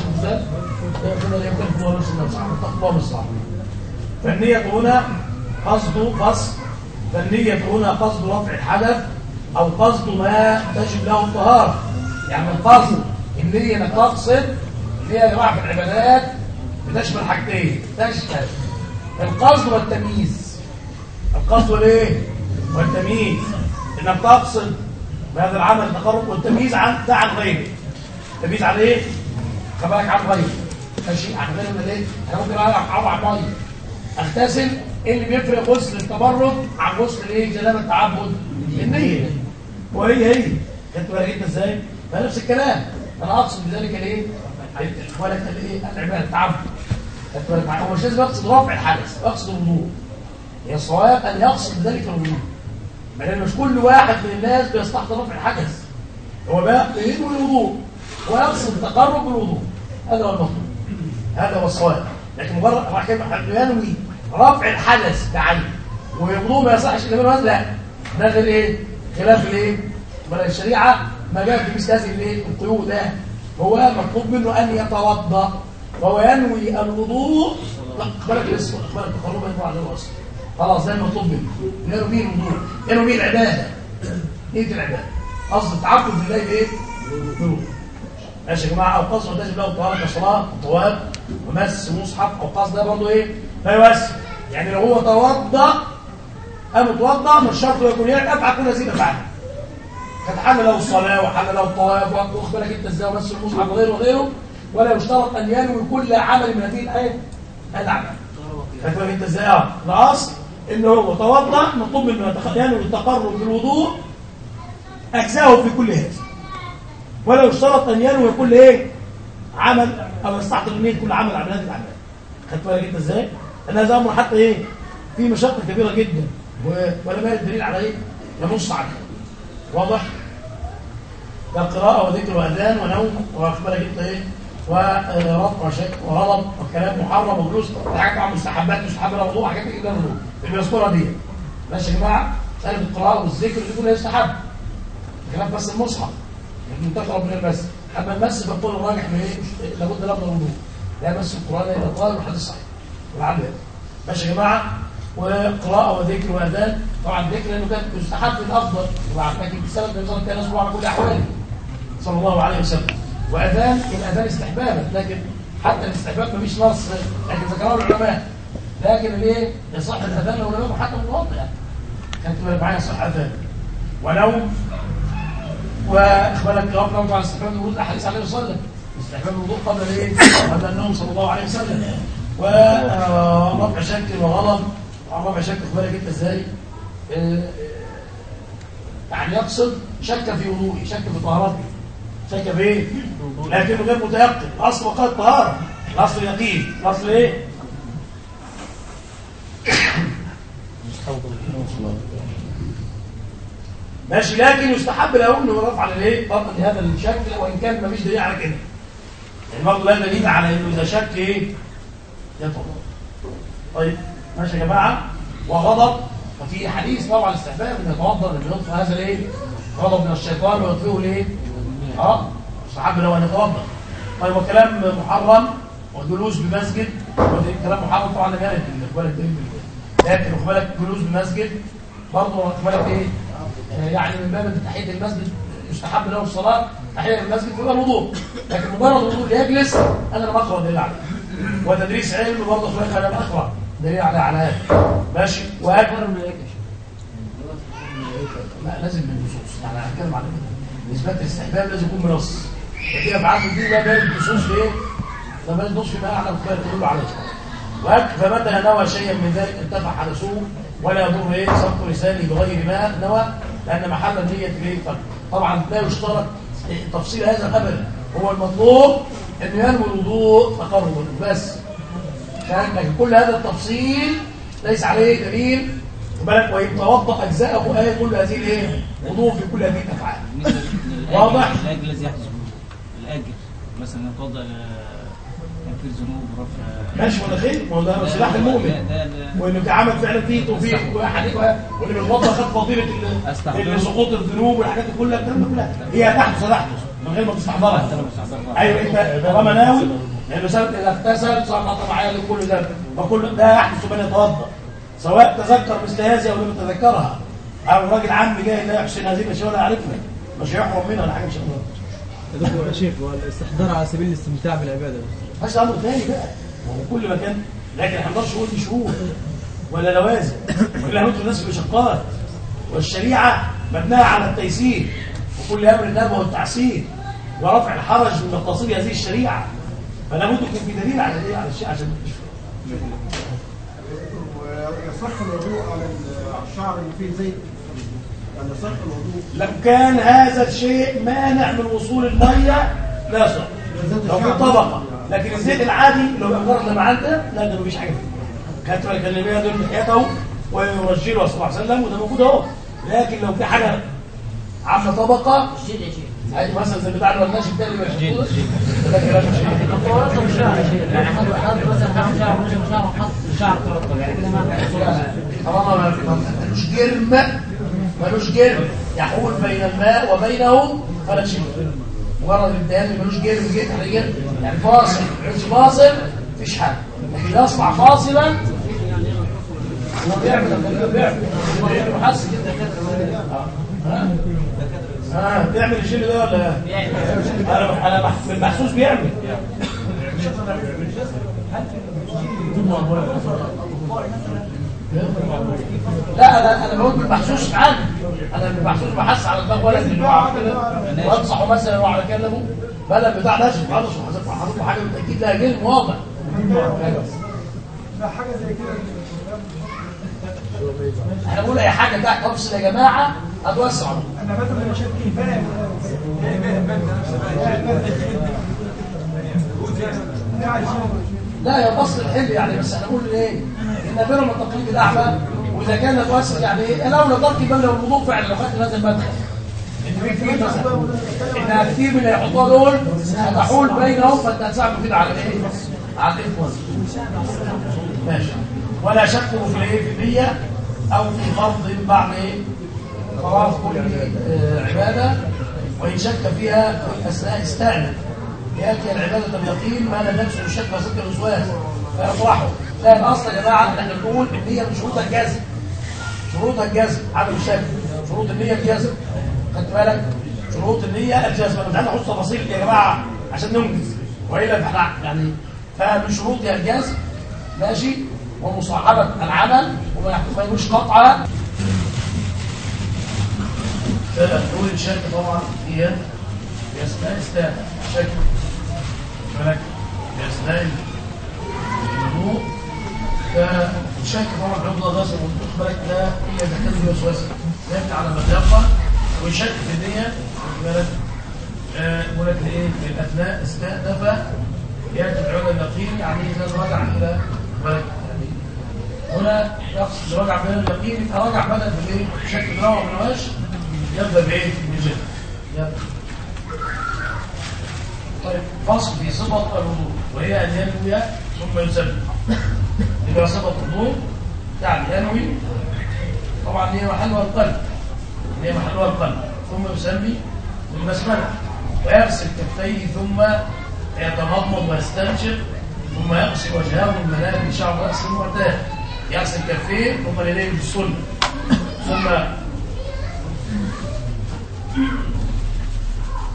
الله نفس النفس فالنية هنا قصد قصد فالنية هنا قصد رفع الحدث أو قصد ما تجب له الطهارة. يعني القصد النية انك تقصد اللي هي يا جماعة في العبادات بتشمل حاجتين. تشمل القصد والتمييز. القصد والإيه؟ والتمييز. إنك تقصد بهذا العمل التقرب والتمييز عن ده عن غيره. التمييز عن إيه؟ خبرك عن غيره. ماشي عن غيره من إيه أنا ممكن اعرف عن ميه أغتسل إيه اللي بيفرق غسل التبرد عن غسل الايه جنابه التعبد النيه وهي هي. خدت بالك أنت إزاي؟ ما نفس الكلام. أنا أقصد بذلك الايه ولك الايه العبادة التعبد. خدت بالك؟ معايا؟ هو مش لازم اقصد رفع الحدث اقصد الوضوء. هي الصواب ان يقصد بذلك الوضوء. لأن مش كل واحد من الناس بيستحضر رفع الحدث هو بقى ينوي الوضوء. ويقصد التقرب بالوضوء هذا هو المطلوب. هذا هو الصواب. لكن مجرد ينوي رفع الحدث بعينه والوضوء ما يصحش إلا بالوضوء. لا. ده غير إيه؟ خلاف الإيه؟ بل الشريعة ما جاء في مثل هذه الإيه؟ القيود ده. هو مطلوب منه أن يتوضأ. وهو ينوي الوضوء. لا. بالك الاسم بالك تقربا على الوصف خلاص ده المطلوب منه. ينوي الوضوء ينوي العبادة؟ نيه العبادة؟ قصد التعبد بالله بايه ماشي يا جماعة أو قصد تجب له الطهاره كصلاه طواف ومس مصحف أو قصد ده برضه إيه؟ لا يوسع يعني لو هو توضأ قام اتوضأ مش شرط يكون افعل كل هذه الافعال كانت حل له الصلاة وحل له الطواف واخد بالك أنت إزاي ومس المصحف وغيره وغيره؟ ولا يشترط أن ينوي كل عمل من هذه الآية. الاعمال بالك أنت إزاي؟ آه. الاصل ان هو توضا مطلوب منه ينوي التقرب بالوضوء اجزاه في كل هذا. ولا يشترط أن ينوي كل إيه؟ عمل أو يستحضر النيه كل عمل عمل هذه الاعمال خدت بالك أنت إزاي؟ ان هذا أمر حتى إيه؟ في مشقة كبيرة جدا. ولا ما الدليل على إيه؟ ينص عليه. واضح؟ ده قراءة وذكر وأذان ونوم واخد بالك أنت إيه؟ ورفع وشك وغضب وكلام محرم وجلوس. حاجات طبعا مستحبات مستحب لا وضوء حاجات كده اللي بيذكرها دي. ماشي يا جماعة سالب القراءة والذكر دي كلها يستحب. خلاف بس المصحف. لكن تقرب من المس أما المس فالقول الراجح من إيه؟ لابد من الوضوء لا مس القرآن إلا طالب الحديث صحيح هذا ماشي يا جماعة وقراءة وذكر وأذان طبعا ذكر لأنه كان يستحب الأفضل. طبعا لكن النظام كان يصبح على كل أحواله. صلى الله عليه وسلم. وأذان الأذان استحبابا لكن حتى الاستحباب مفيش نص لكن ذكره العلماء. لكن الايه يصح الأذان لو لم يكن حتى متوضئ يعني كانت معايا صح أذان. ونوم. واخبارك رب نوم عن استحباب الوضوء الاحاديث عليه والسلام استحباب الوضوء قبل الايه قبل النوم صلى الله عليه وسلم. ورفع شك عن رفع شك أخبارك أنت إزاي؟ آه، يعني يقصد شك في وضوئي شك في طهارتي. شك في إيه لكنه غير متيقن. الأصل وقال الطهاره الأصل يقين. الأصل إيه؟ ماشي. لكن يستحب له إنه يرفع الايه طبعا هذا الشك. وإن كان ما فيش دليل على كده. يعني برضه لا دليل على إنه إذا شك إيه؟ يطلب طيب. ماشي يا جماعة. وغضب. ففي حديث طبعا استحباب. ان يتوضأ ان يطفئ هذا الإيه؟ غضب من الشيطان ويطفئه الايه آه يستحب له أن يتوضأ. طيب وكلام محرم والجلوس بمسجد كلام محرم طبعا لم يرد بالله. لكن أخبارك جلوس بمسجد برضه أخبارك إيه؟ يعني من باب تحية المسجد. يستحب له الصلاة تحية المسجد يبقى الوضوء لكن مجرد الوضوء يجلس أنا لم اقرا دليل عليه. وتدريس علم برضه أخبارك أنا اقرا دليل على على هذا ماشي وأكبر لا لازم من النصوص. يعني هنتكلم عن اثبات الاستحباب لازم يكون بنص في افعال الدين لا بارد نصوص في إيه فمن نصف ما اعلم فلا تدل عليه وأك- فمتى نوى شيئا من ذلك انتفع حدثه ولا يضر إيه؟ سبق لسانه بغير ما نوى لأن محل النية إيه؟ فرق. طبعا لا يشترط تفصيل هذا ابدا هو المطلوب إنه ينوي الوضوء تقربا. بس لكن كل هذا التفصيل ليس عليه دليل بالك ويتوضأ أجزاءه إيه كل هذه الإيه؟ وضوء في كل هذه الأفعال. للأجر- واضح؟ الأجر الذي يحدث به الأجر. مثلا يتوضأ تكفير ذنوب ورفع ماشي ولا خير؟ ما هو ده سلاح المؤمن؟ وانه كعمل فعلا فيه توفيق وحديث واللي بالوضع خد فضيلة سقوط الذنوب والحاجات دي كلها الكلام ده كلها. هي تحدث تحدث من غير ما تستحضرها. أيوه أنت طالما ناوي لأنه سبب اذا اغتسل سقط معايا لكل ده. فكل ده يحدث من يتوضأ. سواء تذكر مثل هذه أو لم يتذكرها أو راجل عم جاي لا يحسن هذه الأشياء ولا يعرفها. مش هيحرم منها ولا حاجة مش هيحرم يا دكتور يا شيخ هو الاستحضار على سبيل الاستمتاع بالعبادة. بس هذا أمر ثاني بقى. هو كل مكان لكن إحنا ما نقدرش نقول دي شهور ولا لوازم ولا هندخل الناس في مشقات والشريعة مبنيه على التيسير. وكل أمر النبوة والتعسير. ورفع الحرج من مقاصد هذه الشريعة. فلا بد يكون في دليل على إيه على الشيء عشان ويصح الوضوء على ال- على الشعر اللي فيه زيت. يصح لو كان هذا الشيء مانع من وصول المية لا يصح. لو في طبقة. لكن الزيت العادي لو مجرد لما ده لا ده مفيش حاجة. فيه كانت كان النبي يدل لحيته ويرجله صلى الله عليه وسلم وده موجود أهو. لكن لو في حاجة عاملة طبقة عادي مثلا زي بتاع الورناش التاني ما يحطوش ده كلام مش هو يا شيخ يعني حد حد مثلا كام شهر مش شهر وحط شهر ترطب يعني كده ما طالما ما- ما- ملوش جرم. ملوش جرم. يحول بين الماء وبينه فلا شيء. مجرد الدهان ملوش جرم جرم يعني فاصل. مش فاصل مفيش حاجة. لكن يصبح فاصلا هو بيعمل بيعمل. بيعمل محسن آه بيعمل الجيل ده ولا؟ أنا أنا مح- بالمحسوس بيعمل. لا أنا أنا بقول بالمحسوس عنه أنا بالمحسوس بحس على دماغ ولد اللي هو وانصحه مثلا وعلى كلامه بلد بتاع ناشف خالص وحاطط حاطط له حاجة بالتاكيد لها جلد واضح لا حاجة زي كده إحنا بنقول اي حاجة تحت تفصل يا جماعة هتوسع أنا بدل مشاكل كفايه لا يا فصل الحل يعني بس إحنا بنقول إيه إن بينهم التقليد الاعمى وإذا كان توسع يعني إيه الاولى ترك بل لو فعلا لو خدت هذا المدخل إن في من اللي هيحطوها دول هتحول بينهم فأنت هتساعده كده على إيه؟ على الاخوان ماشي ولا شك في الايه في النيه أو في فرض بعد إيه؟ فراغ كل عبادة وإن شك فيها في أثناء استأنف يأتي العبادة اليقين ما لم يكسر الشك وصدق الوسواس فيطرحه لا الأصل يا جماعة إحنا بنقول النيه من شروط الجزم شروط الجزم عدم الشك شروط النيه الجزم خدت بالك؟ شروط النيه الجزم أنا مش عايز أحط تفاصيل يا جماعة عشان ننجز. والا فاحنا يعني فمن شروطها الجزم ماشي؟ ومصاحبة العمل وما يحتملوش قطعا نقول الشك طبعا هي أستاذ شك بالك في اثناء الوضوء فالشك طبعا عضو غسل والوضوء بالك ده هي تحتاج وسوسه لكن على تيقن ويشك في النيه بالك. آه، ولكن إيه في الاثناء استأنف يأتي العلم اليقين يعني إذا رجع إلى بالك يعني هنا يقصد رجع بين اليقين رجع بدل بالايه؟ شك نوع من الوش يبدأ بايه؟ بالجد يبدأ. طيب فصل في صفة الوضوء وهي أن ينوي ثم يسلم يبقى صفة الوضوء يعني ينوي طبعا هي محلها القلب. هي محلها القلب. ثم يسمي بالبسملة. ويغسل كفيه ثم يتمضمض ويستنشق ثم يغسل وجهه من منابت شعر رأسه المعتاد. يغسل كفيه ثم يديه بالسنة ثم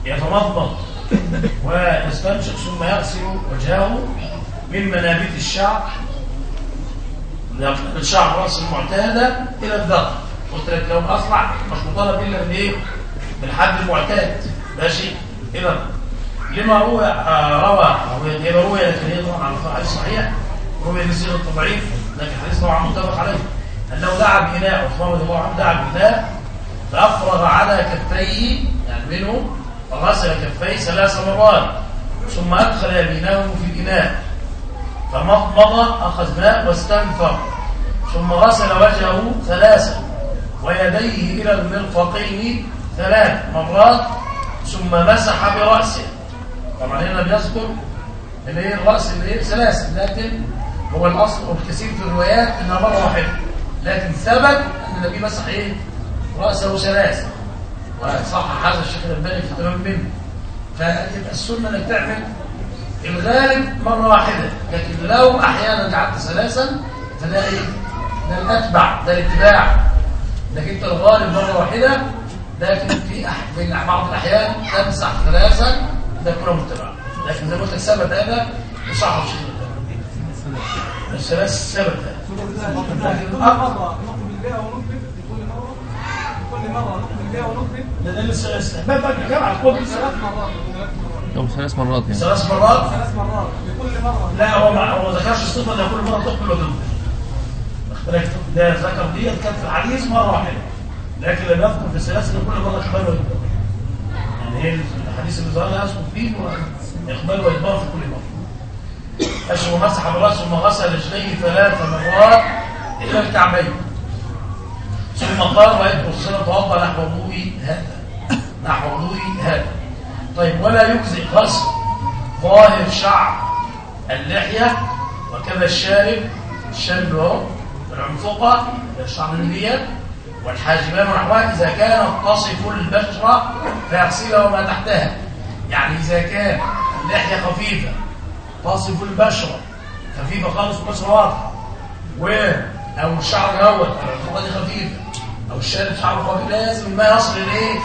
يتمضمض ويستنشق ثم يغسل وجهه من منابت الشعر. من شعر رأس المعتادة إلى الذقن. قلت لك لو أصلع مش مطالب إلا من إيه؟ من الحد المعتاد. ماشي؟ إلى لما روى آه، روى هي روى لكن طبعا على حديث صحيح روى بصيغه التضعيف لكن حديث طبعا متفق عليه. أنه دعا بإناء عثمان رضي الله عنه دعا بإناء فأفرغ على كفيه يعني منه فغسل كفيه ثلاث مرات ثم أدخل يمينه في الإناء فمضمض أخذ ماء واستنفر. ثم غسل وجهه ثلاثا ويديه إلى المرفقين ثلاث مرات ثم مسح برأسه. طبعا هنا لم يذكر اللي هي الرأس اللي هي ثلاثة لكن هو الأصل والكثير في الروايات إنها مرة واحدة. لكن ثبت أن النبي مسح إيه؟ رأسه ثلاثة. وصح هذا الشيخ الألباني في تمام منه. فيبقى السنة إنك تعمل الغالب مرة واحدة. لكن لو أحيانا جعلت ثلاثا فده إيه؟ ده الأتبع ده الاتباع. لكن أنت الغالب مرة واحدة لكن في أح... في بعض الأحيان تمسح ثلاثا ده كله متبع. لكن زي ما قلت لك ثبت هذا وصح الشيخ الألباني. الثلاث ثبت لكن كل مرة نقبل بها ونقبل في كل مرة كل مرة نقبل بها ونقبل ده ده لسه استحباب بقى الجامعة الكل ثلاث مرات. ثلاث مرات. يوم ثلاث مرات يعني. ثلاث مرات؟ ثلاث مرات. في كل مرة. لا هو ما هو ما ذكرش الصفة ان كل مرة تقبل وتنقل بالك؟ ده ذكر دي كانت في الحديث مرة واحدة. لكن لم يذكر في الثلاث ان كل مرة إقبال وإدبار. يعني هي الحديث اللي ظهر يذكر فيه هو إقبال وإدبار في كل مرة. أشهر مسح براسه ثم غسل رجليه ثلاث مرات إلى الكعبين. ثم قال رأيت الرسول توضا نحو وضوئي هذا. نحو وضوئي هذا. طيب ولا يجزئ غسل ظاهر شعر اللحية وكذا الشارب. الشارب اهو والعنفقة الشعر النية. والحاجبان ونحوها إذا كانت تصف البشرة فيغسلها وما تحتها. يعني إذا كان اللحية خفيفة تصف البشرة خفيفة خالص والبشرة واضحة. و أو الشعر أو العنفقة دي خفيفة. أو الشارب خفيف لازم الماء يصل إليه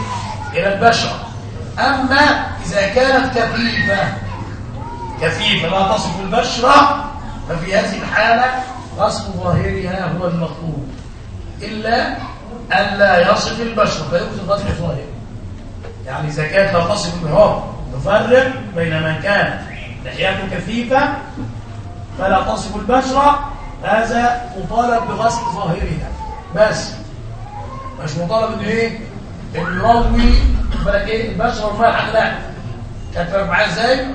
إلى البشرة أما إذا كانت كثيفة كثيفة لا تصف البشرة ففي هذه الحالة غسل ظاهرها هو المطلوب. إلا ألا يصف البشرة فيجوز غسل ظاهرها يعني إذا كانت لا تصف هو نفرق بين من كانت لحياته كثيفة فلا تصف البشرة هذا مطالب بغسل ظاهرها. بس مش مطالب إنه إيه؟ إنه يروي بالك إيه؟ البشرة لحد لا كانت معايا إزاي؟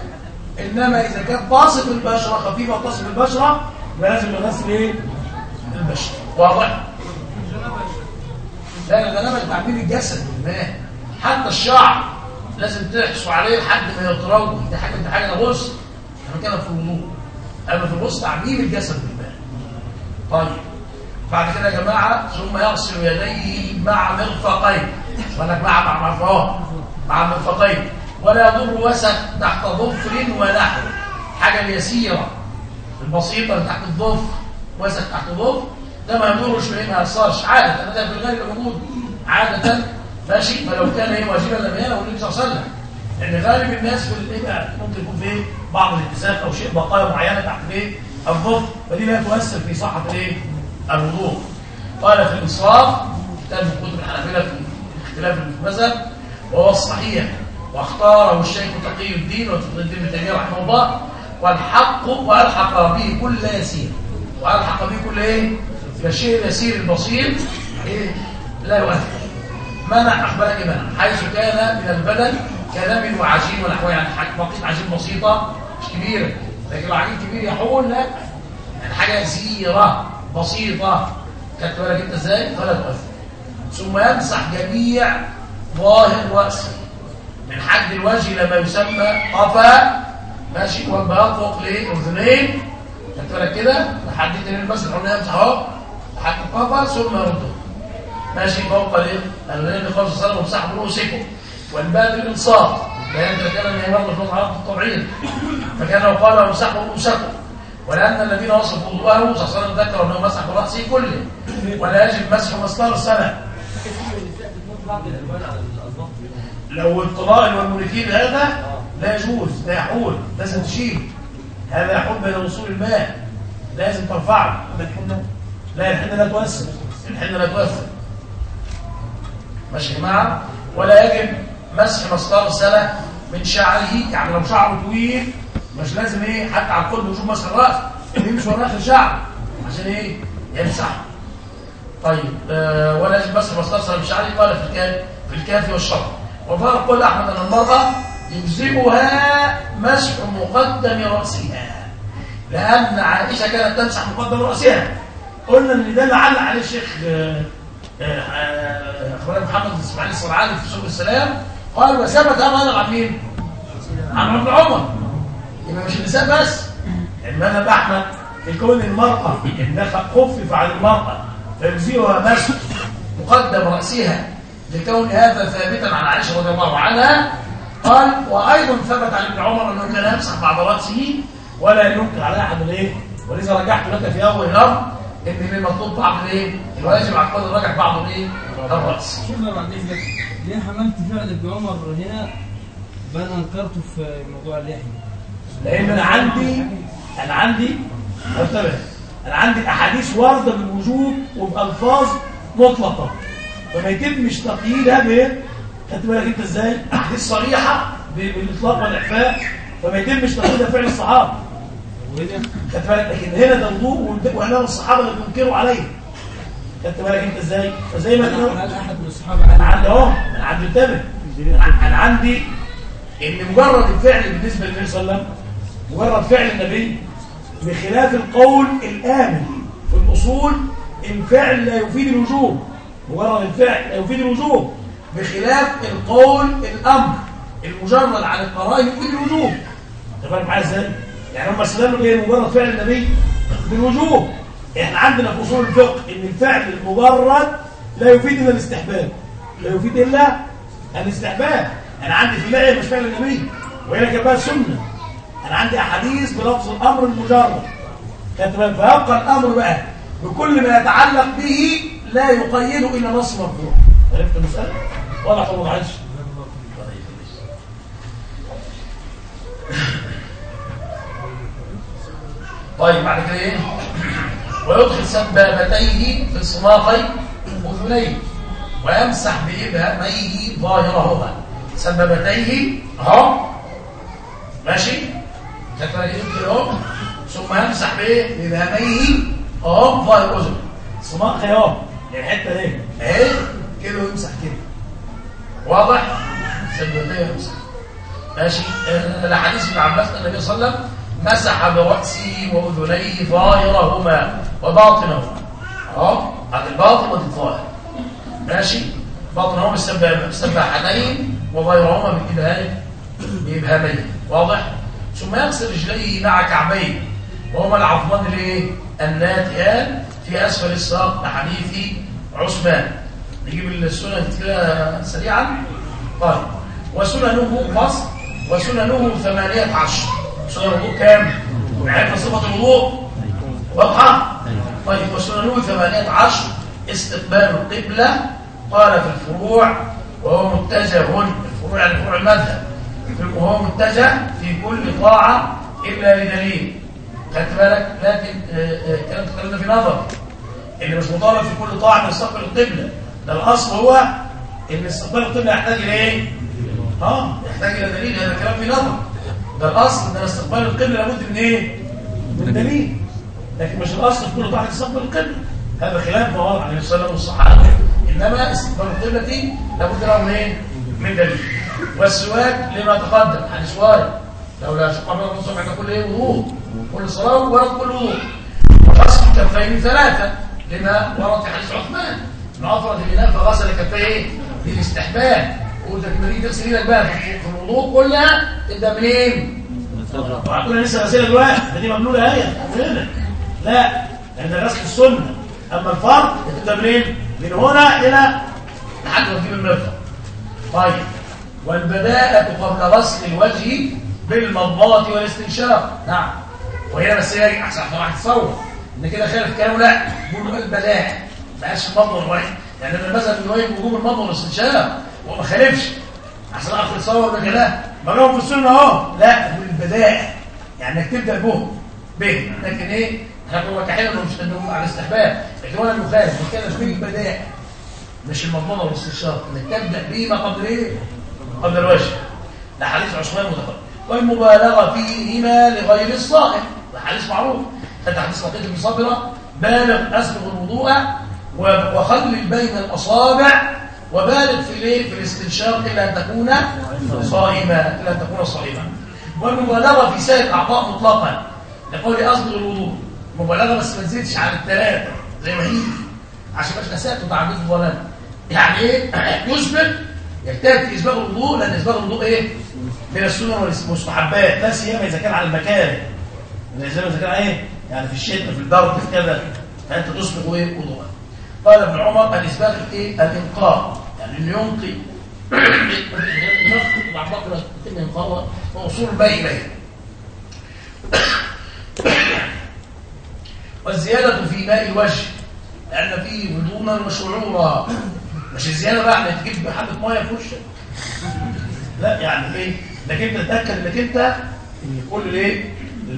إنما إذا كانت تصف البشرة خفيفه وتصف البشرة لازم نغسل إيه؟ البشرة. واضح؟ لا أنا تعميل الجسد بالماء حتى الشعر لازم تحصوا عليه لحد ما يتروي ده حاجة ده حاجة بص. إحنا كده في الوضوء اما في البص تعميم الجسد بالماء طيب. بعد كده يا جماعة ثم يغسل يديه مع مرفقين. ولك مع مع مرفقين مع مرفقين. ولا يضر وسط تحت ظفر ونحو حاجة اليسيرة. البسيطة اللي تحت الظفر وسط تحت ظفر. ده ما يضرش ما يأثرش عادة ده في الغالب موجود عادة ماشي. فلو كان هي واجبا لم ينه النبي صلى الله عليه وسلم. لأن غالب الناس في الايه ممكن يكون في بعض الاتساق أو شيء بقايا معينة تحت الإيه؟ الظفر. فدي لا تؤثر في صحة الإيه؟ الوضوء قال في الإصراف كتاب من كتب الحنابلة في اختلاف المذهب وهو الصحيح واختاره الشيخ تقي الدين وتقي الدين ابن تيمية رحمه الله والحق والحق به كل يسير. والحق به كل إيه؟ فالشيء اليسير البسيط إيه؟ لا يؤثر. منع إيه منع حيث كان من البدن كلام وعجين ونحوه يعني بقيت عجين بسيطة مش كبيرة لكن لو عجين كبير يحول لا يعني حاجة يسيره بسيطة. خدت بالك أنت إزاي؟ فلا تؤثر ثم يمسح جميع ظاهر رأسه من حد الوجه لما يسمى قفا ماشي. والبياض فوق لأذنين خدت بالك كده؟ لحد اثنين المسح قلنا يمسح أهو. لحد القفا ثم يرده ماشي. فوق قال صلى الله ومسح برؤوسكم والباب الانصاف. بيان كان من يمر في العرض الطبيعي فكان لو قال ومسحوا رؤوسكم ولأن الذين وصفوا وضوءه صلى الله عليه وسلم ذكروا أنه مسح برأسه كله ولا يجب مسح مسطر السنة لو الطلائل والمولكين هذا لا يجوز لا يحول لازم تشيل هذا يحول بين وصول الماء. لازم ترفعه. الحنة لا الحنة لا تؤثر. الحنة لا تؤثر. ماشي يا جماعة؟ ولا يجب مسح مسطر السنة من شعره يعني لو شعره طويل مش لازم إيه حتى على القلب وشوف مسح الراس يمشي ورا اخر شعر عشان إيه يمسح. طيب آه ولا يجب مسح مستفسر بشعره قال في الكاف في الكاف والشر وفرق قول أحمد أن المرأة يجزئها مسح مقدم رأسها. لأن عائشة كانت تمسح مقدم رأسها. قلنا إن ده اللي علق عليه الشيخ آه، آه، أخبار محمد إسماعيل الصنعاني في سبل السلام قال وثبت هذا عن مين؟ عن ابن عمر. يبقى مش النساء بس. المذهب احمد في كون المرأة إنها خفف عن المرأة فيجزئها مسح مقدم رأسها لكون هذا ثابتا عن عائشة رضي الله عنها. قال وأيضا ثبت عن ابن عمر أنه كان يمسح بعض رأسه ولا ينكر على أحد الايه ولذا رجحت لك في أول الأمر إن من المطلوب بعض الايه الواجب على القول الراجح بعض الايه الرأس. شوف بعد اذنك ليه حملت فعل ابن عمر هنا؟ بل أنكرته في موضوع اللحية. لأن أنا عندي أنا عندي انتبه أنا عندي الاحاديث واردة بالوجوب وبألفاظ مطلقة. فما يتمش تقييدها بايه خدت بالك انت إزاي؟ احاديث صريحة ب- بالإطلاق والإعفاء. فما يتمش تقييدها فعل الصحابة. وهنا خدت بالك؟ لكن هنا ده وضوء واعلام الصحابة اللي بينكروا عليه خدت بالك انت إزاي؟ فزي ما هل أحد من الصحابة أنا قال عندي اهو أنا عندي انتبه أنا عندي إن مجرد الفعل بالنسبة للنبي صلى الله عليه وسلم مجرد فعل النبي بخلاف القول الآمن في الاصول الفعل لا يفيد الوجوب مجرد الفعل لا يفيد الوجوب بخلاف القول الأمر المجرد عن القرائن يفيد الوجوب. فاهم معايا إزاي؟ يعني هم استدلوا بايه مجرد فعل النبي بالوجوب. إحنا عندنا في أصول الفقه إن الفعل المجرد لا يفيد إلا الاستحباب. لا يفيد إلا الاستحباب. أنا عندي في اللعبه مش فعل النبي وهنا كمان السنة. أنا عندي أحاديث بلفظ الأمر المجرد. فيبقى الأمر بقى. بكل ما يتعلق به لا يقيد إلا نص مرفوع عرفت المسألة؟ واضح ولا وضحتش طيب بعد كده إيه؟ ويدخل سبابتيه في صماخي أذنيه ويمسح بإبهاميه ظاهرهما. سبابتيه أهو. ماشي؟ يمكن اهو ثم يمسح بايه بابهاميه اهو ظاهر اذن صماخ اهو الحته دي اهي كده يمسح كده واضح سبابتيه يمسح ماشي؟ الاحاديث ابن عباس النبي صلى الله عليه وسلم مسح براسه واذنيه ظاهرهما وباطنهما اهو هذا الباطن وادي الظاهر ماشي باطنهما بالسباحتين وظاهرهما بالابهام بابهامين واضح؟ ثم يغسل رجليه مع كعبيه وهما العظمان الايه الناتئان في أسفل الساق لحديث عثمان. نجيب السنن كده سريعا. طيب. وسننه فصل وسننه ثمانية عشر. سنن الوضوء كام؟ عرفنا صفة الوضوء؟ واضحة؟ طيب. وسننه ثمانية عشر. استقبال القبلة. قال في الفروع وهو متجه الفروع يعني فروع المذهب. وهو متجه في كل طاعة إلا لدليل. خدت بالك؟ لكن آه، آه، كلام تكلمنا في نظر. اللي مش مطالب في كل طاعة يستقبل القبلة. ده الأصل هو إن استقبال القبلة يحتاج إلى إيه؟ آه يحتاج إلى دليل. هذا كلام في نظر. ده الأصل إن استقبال القبلة لابد من إيه؟ من دليل. لكن مش الأصل في كل طاعة تستقبل القبلة. هذا خلاف ما ورد عن السلام والصحابة. إنما استقبال القبلة دي لابد له من إيه؟ من دليل. والسواك لما تقدم حديث وارد لولا شق من الصبح كل إيه؟ وضوء كل صلاه ورد كل وضوء وغسل الكفين ثلاثة لما ورد في حديث عثمان. ان افرد الاناء فغسل كفيه للاستحباب. قلت لك تيجي تغسل إيدك بقى في الوضوء كلها تبدا منين؟ وهتقول لسه غسيله دلوقتي دي مملوله اهي. لا لأن غسل السنة. أما الفرض تبدا منين؟ من هنا إلى لحد ما تجيب المرفق طيب. والبداءة قبل غسل الوجه بالمضمضة والاستنشاق. نعم. وهنا بس هي أحسن راح تصور إن كده خالف كلامه لا بيقولوا البداءة. ما قالش المضمضة والوجه يعني أنا مثلا وجه وجوب المضمضة والاستنشاق وما خالفش. عشان اعرف اتصور ده. كده لهم في السنة أهو. لا دول البدائع يعني إنك تبدأ به. به. لكن إيه؟ إحنا متحيل انه مش انه على الاستحباب. لكن هو المخالف بيتكلم في البدائع مش المضمونه والاستنشاق. إنك تبدأ به ما قبل إيه؟ قبل الوجه. لحديث عثمان متقدم والمبالغة فيهما لغير الصائم. ده حديث معروف. هذا حديث لقيت بن بالغ أسبغ الوضوء وخلل بين الأصابع وبالغ في الإيه؟ في الاستنشاق إلا أن تكون صائما. إلا أن تكون صائما. والمبالغة في سائر الأعضاء مطلقا. لقول أسبغ الوضوء. مبالغة بس ما تزيدش عن الثلاثة. زي ما هي. عشان مش نسيت وتعديد الظلام. يعني إيه؟ يسبق يجتهد في اسباغ الوضوء لأن اسباغ الوضوء إيه؟ من السنن والمستحبات. لا سيما إذا كان على المكان. زي ما إذا كان إيه؟ يعني في الشتاء في البرد في كذا. فأنت تسبغ إيه؟ وضوءا قال ابن عمر الاسباغ إيه الإنقاء. يعني اللي ينقي. نفق مع بقرة يتم انقاء وأصول باقي باقي والزيادة في ماء الوجه. لأن فيه هدوما وشعورا. مش الزيادة بقى إنك تجيب حبة مية في وشك. لا يعني إيه؟ إنك أنت تتأكد إنك أنت كل إيه؟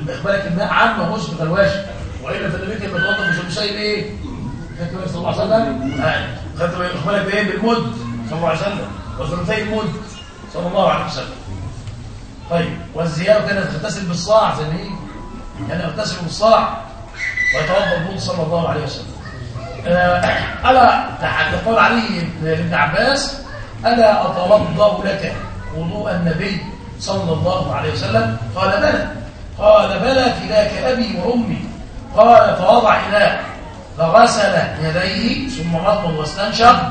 أخبارك الماء عامة مسبق الوجه وإلا فالنبي كان بيتوضأ مش المسيب إيه؟ خدت بالك صلى الله عليه وسلم؟ آه. خدت بالك بإيه؟ بالمد. صلى الله عليه وسلم. وثلثي المد. صلى الله عليه وسلم. طيب والزيادة كانت تغتسل بالصاع زي ما هي. كان يغتسل بالصاع ويتوضأ الوضوء صلى الله عليه وسلم. ألا يقول علي بن عباس ألا أتوضأ لك؟ وضوء النبي صلى الله عليه وسلم. قال بلى. قال بلى فداك أبي وأمي. قال فوضع إناء فغسل يديه ثم مضمض واستنشق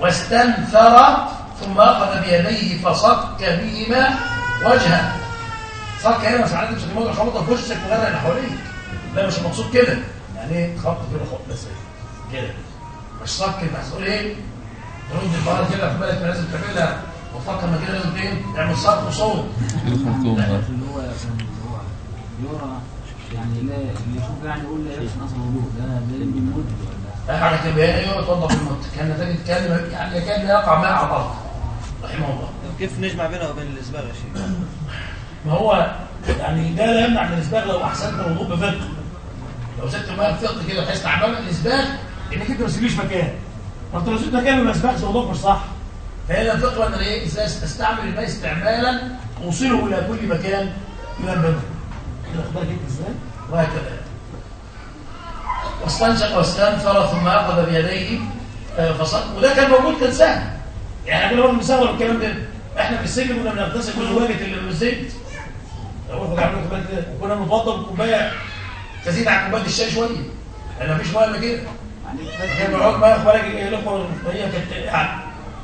واستنثر ثم أخذ بيديه فصك بهما وجهه. صك هنا مش معناته مش هتموت خبطه في وشك وغير اللي حواليك. لا مش المقصود كده. يعني إيه؟ خبط كده خبط بس كده. مش صك بس تقول إيه؟ ترد الفار كده في بالك لازم تعملها وتفكر ما كده لازم إيه؟ تعمل صك وصوت. اللي هو اللي هو يرى يعني لا اللي يشوف يعني يقول لا يحسن أصلا الوضوء ده ده اللي بيموت. ولا حاجة كده أيوه توضح الموت كان نتائج كان يعني كان يقع على الأرض. رحمه الله. طب كيف نجمع بينها وبين الاسباغ يا شيخ؟ ما هو يعني ده لا يمنع من الاسباغ لو أحسنت الوضوء بفقه. لو سبت الماء بفقه كده بحيث تعمل الإسباغ انك انت ما تسيبليش مكان. ما انت لو سبت مكان ما اسبغش وضوءك مش صح. فهي الفقه ان إيه؟ استعمل الماء استعمالا أوصله إلى كل مكان من البدن كده خد بالك أنت إزاي؟ وهكذا. واستنشق واستنثر ثم أخذ بيديه آه، فصل. وده كان موجود كان سهل. يعني إحنا كنا بنسوي الكلام ده. إحنا في السجن كنا بنغتسل كل واجهه اللي بالزيت لو كنا بنفضل بالكوبايه تزيد عن كوباية الشاي شوية. لأن مفيش مية إلا كده. بقى الاخوه يعني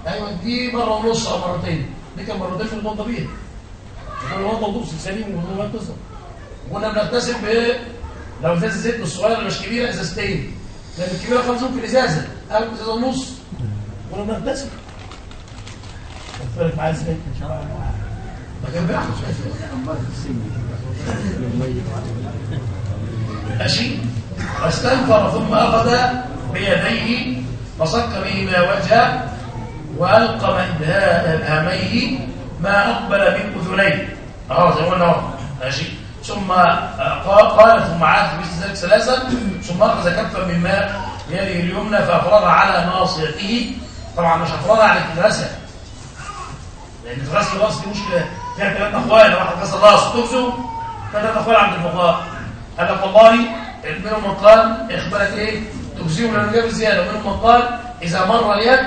أيوه دي مرة ونص أو مرتين. دي كان مرتين في الموضوع بيها كان الموضوع وضوء سليم وما تصل كنا بنغتسل ب لو ازازة زيت مش مش كبيرة ازازتين. لأن الكبيرة خالص ممكن ازازه أو ازازه ونص. كنا خدت بالك معايا إزاي؟ ما كان بيحصل ماشي. واستنفر ثم أخذ بيديه فصك بهما وجهه وألقى من ابهاميه ما أقبل من أذنيه. آه زي ما قلنا ماشي. ثم قال, ثم عاد في ذلك ثلاثا ثم أخذ كفا من ماء بيده اليمنى فأفرغ على ناصيته. طبعا مش هفرغها على الكراسه لأن غسل الراس دي مشكلة. فيها ثلاث لو واحد غسل راسه تغسل ثلاث اقوال عند الفقهاء قال لك والله منهم من قال إخبارك إيه؟ تجزيه لأنه جاب زيادة. ومنهم من قال إذا مر اليد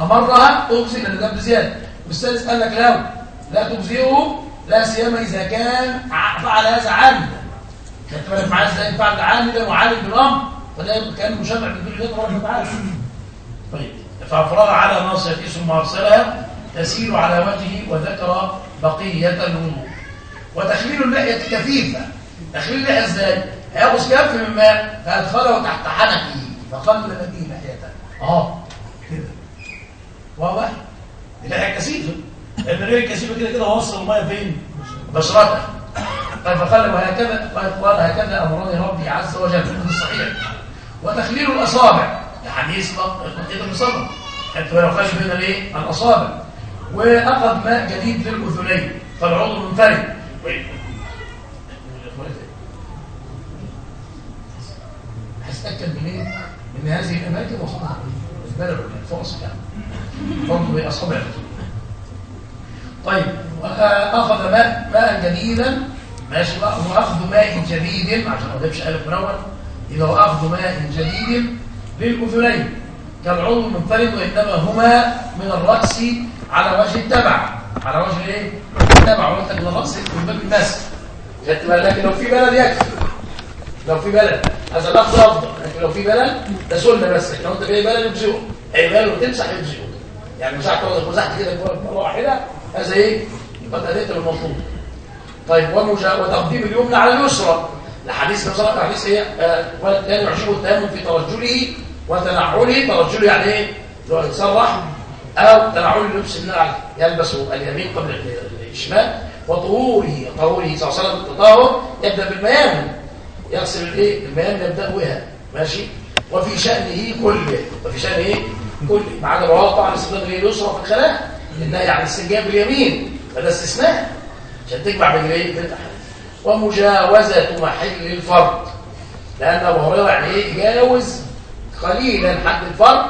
أمرها تجزي لأنه جاب زيادة. والثالث قال لك لا لا تجزئه لا سيما إذا كان فعل هذا عامدا. خدت بالك معايا إزاي فعل عامدا وعالم بالأمر فده كان مشرع بدون الله تبارك وتعالى طيب فأفرغ على ناصيته ثم ارسلها تسيل على وجهه وذكر بقية الوضوء وتخليل اللحيه كثيفه تخليل اللحيه إزاي؟ هياخذ كف من ماء فأدخله تحت حنكه فقلل به لحيته آه كده. واضح؟ اللحيه كثيفه لأن الرجل الكثيفه كده كده وصل الميه فين؟ بشرته. طيب فقال وهكذا قال هكذا امرني ربي عز وجل. في الصحيح وتخليل الأصابع. حديث كده مصاب حتى لو خلي بين الإيه؟ الأصابع. واخذ ماء جديد للأذنين. فالعضو منفرد. هستأكد منين من هذه الأماكن وصلها البلد والفرص يعني برضه باصابع طيب آه، اخذ ماء ماء جديدا ماشي. بقى هو اخذ ماء جديد عشان ما أضيفش الف منون إذا هو اخذ ماء جديد للأذنين. كالعضو المنفرد وإنما هما من الرأس على وجه التبع. على وجه إيه؟ التبع. وانت من الرأس من باب بالك لكن لو في بلد يكفي. لو في بلد. هذا الاخذ افضل لكن لو في بلد ده سنة بس. لو انت في بلد يجزئه اي بلد وتمسح يجزئه يعني مسحت مسحت كده مره واحدة هذا إيه؟ قد اديت المطلوب طيب وتقديم اليمنى على اليسرى. الحديث صلاه الحديث آه، كان يعجبه التيمم في ترجله وتنعله. ترجله يعني إيه؟ هو يتصرح أو تنعله لبس النعل يلبس اليمين قبل ال- الشمال. وطهوره طهوره صلى الله عليه وسلم التطهر يبدأ بالميامن. يغسل الايه؟ الميامن يبدا بها ماشي؟ وفي شأنه كله. وفي إيه كله. ما عدا رواه طبعا استخدام اليسرى في الخلاء. النهي عن الاستنجاب باليمين. فده استثناء. عشان تجمع بين إيه بين. ومجاوزة محل الفرد لأن أبو هريرة يعني إيه؟ جاوز قليلا حد الفرد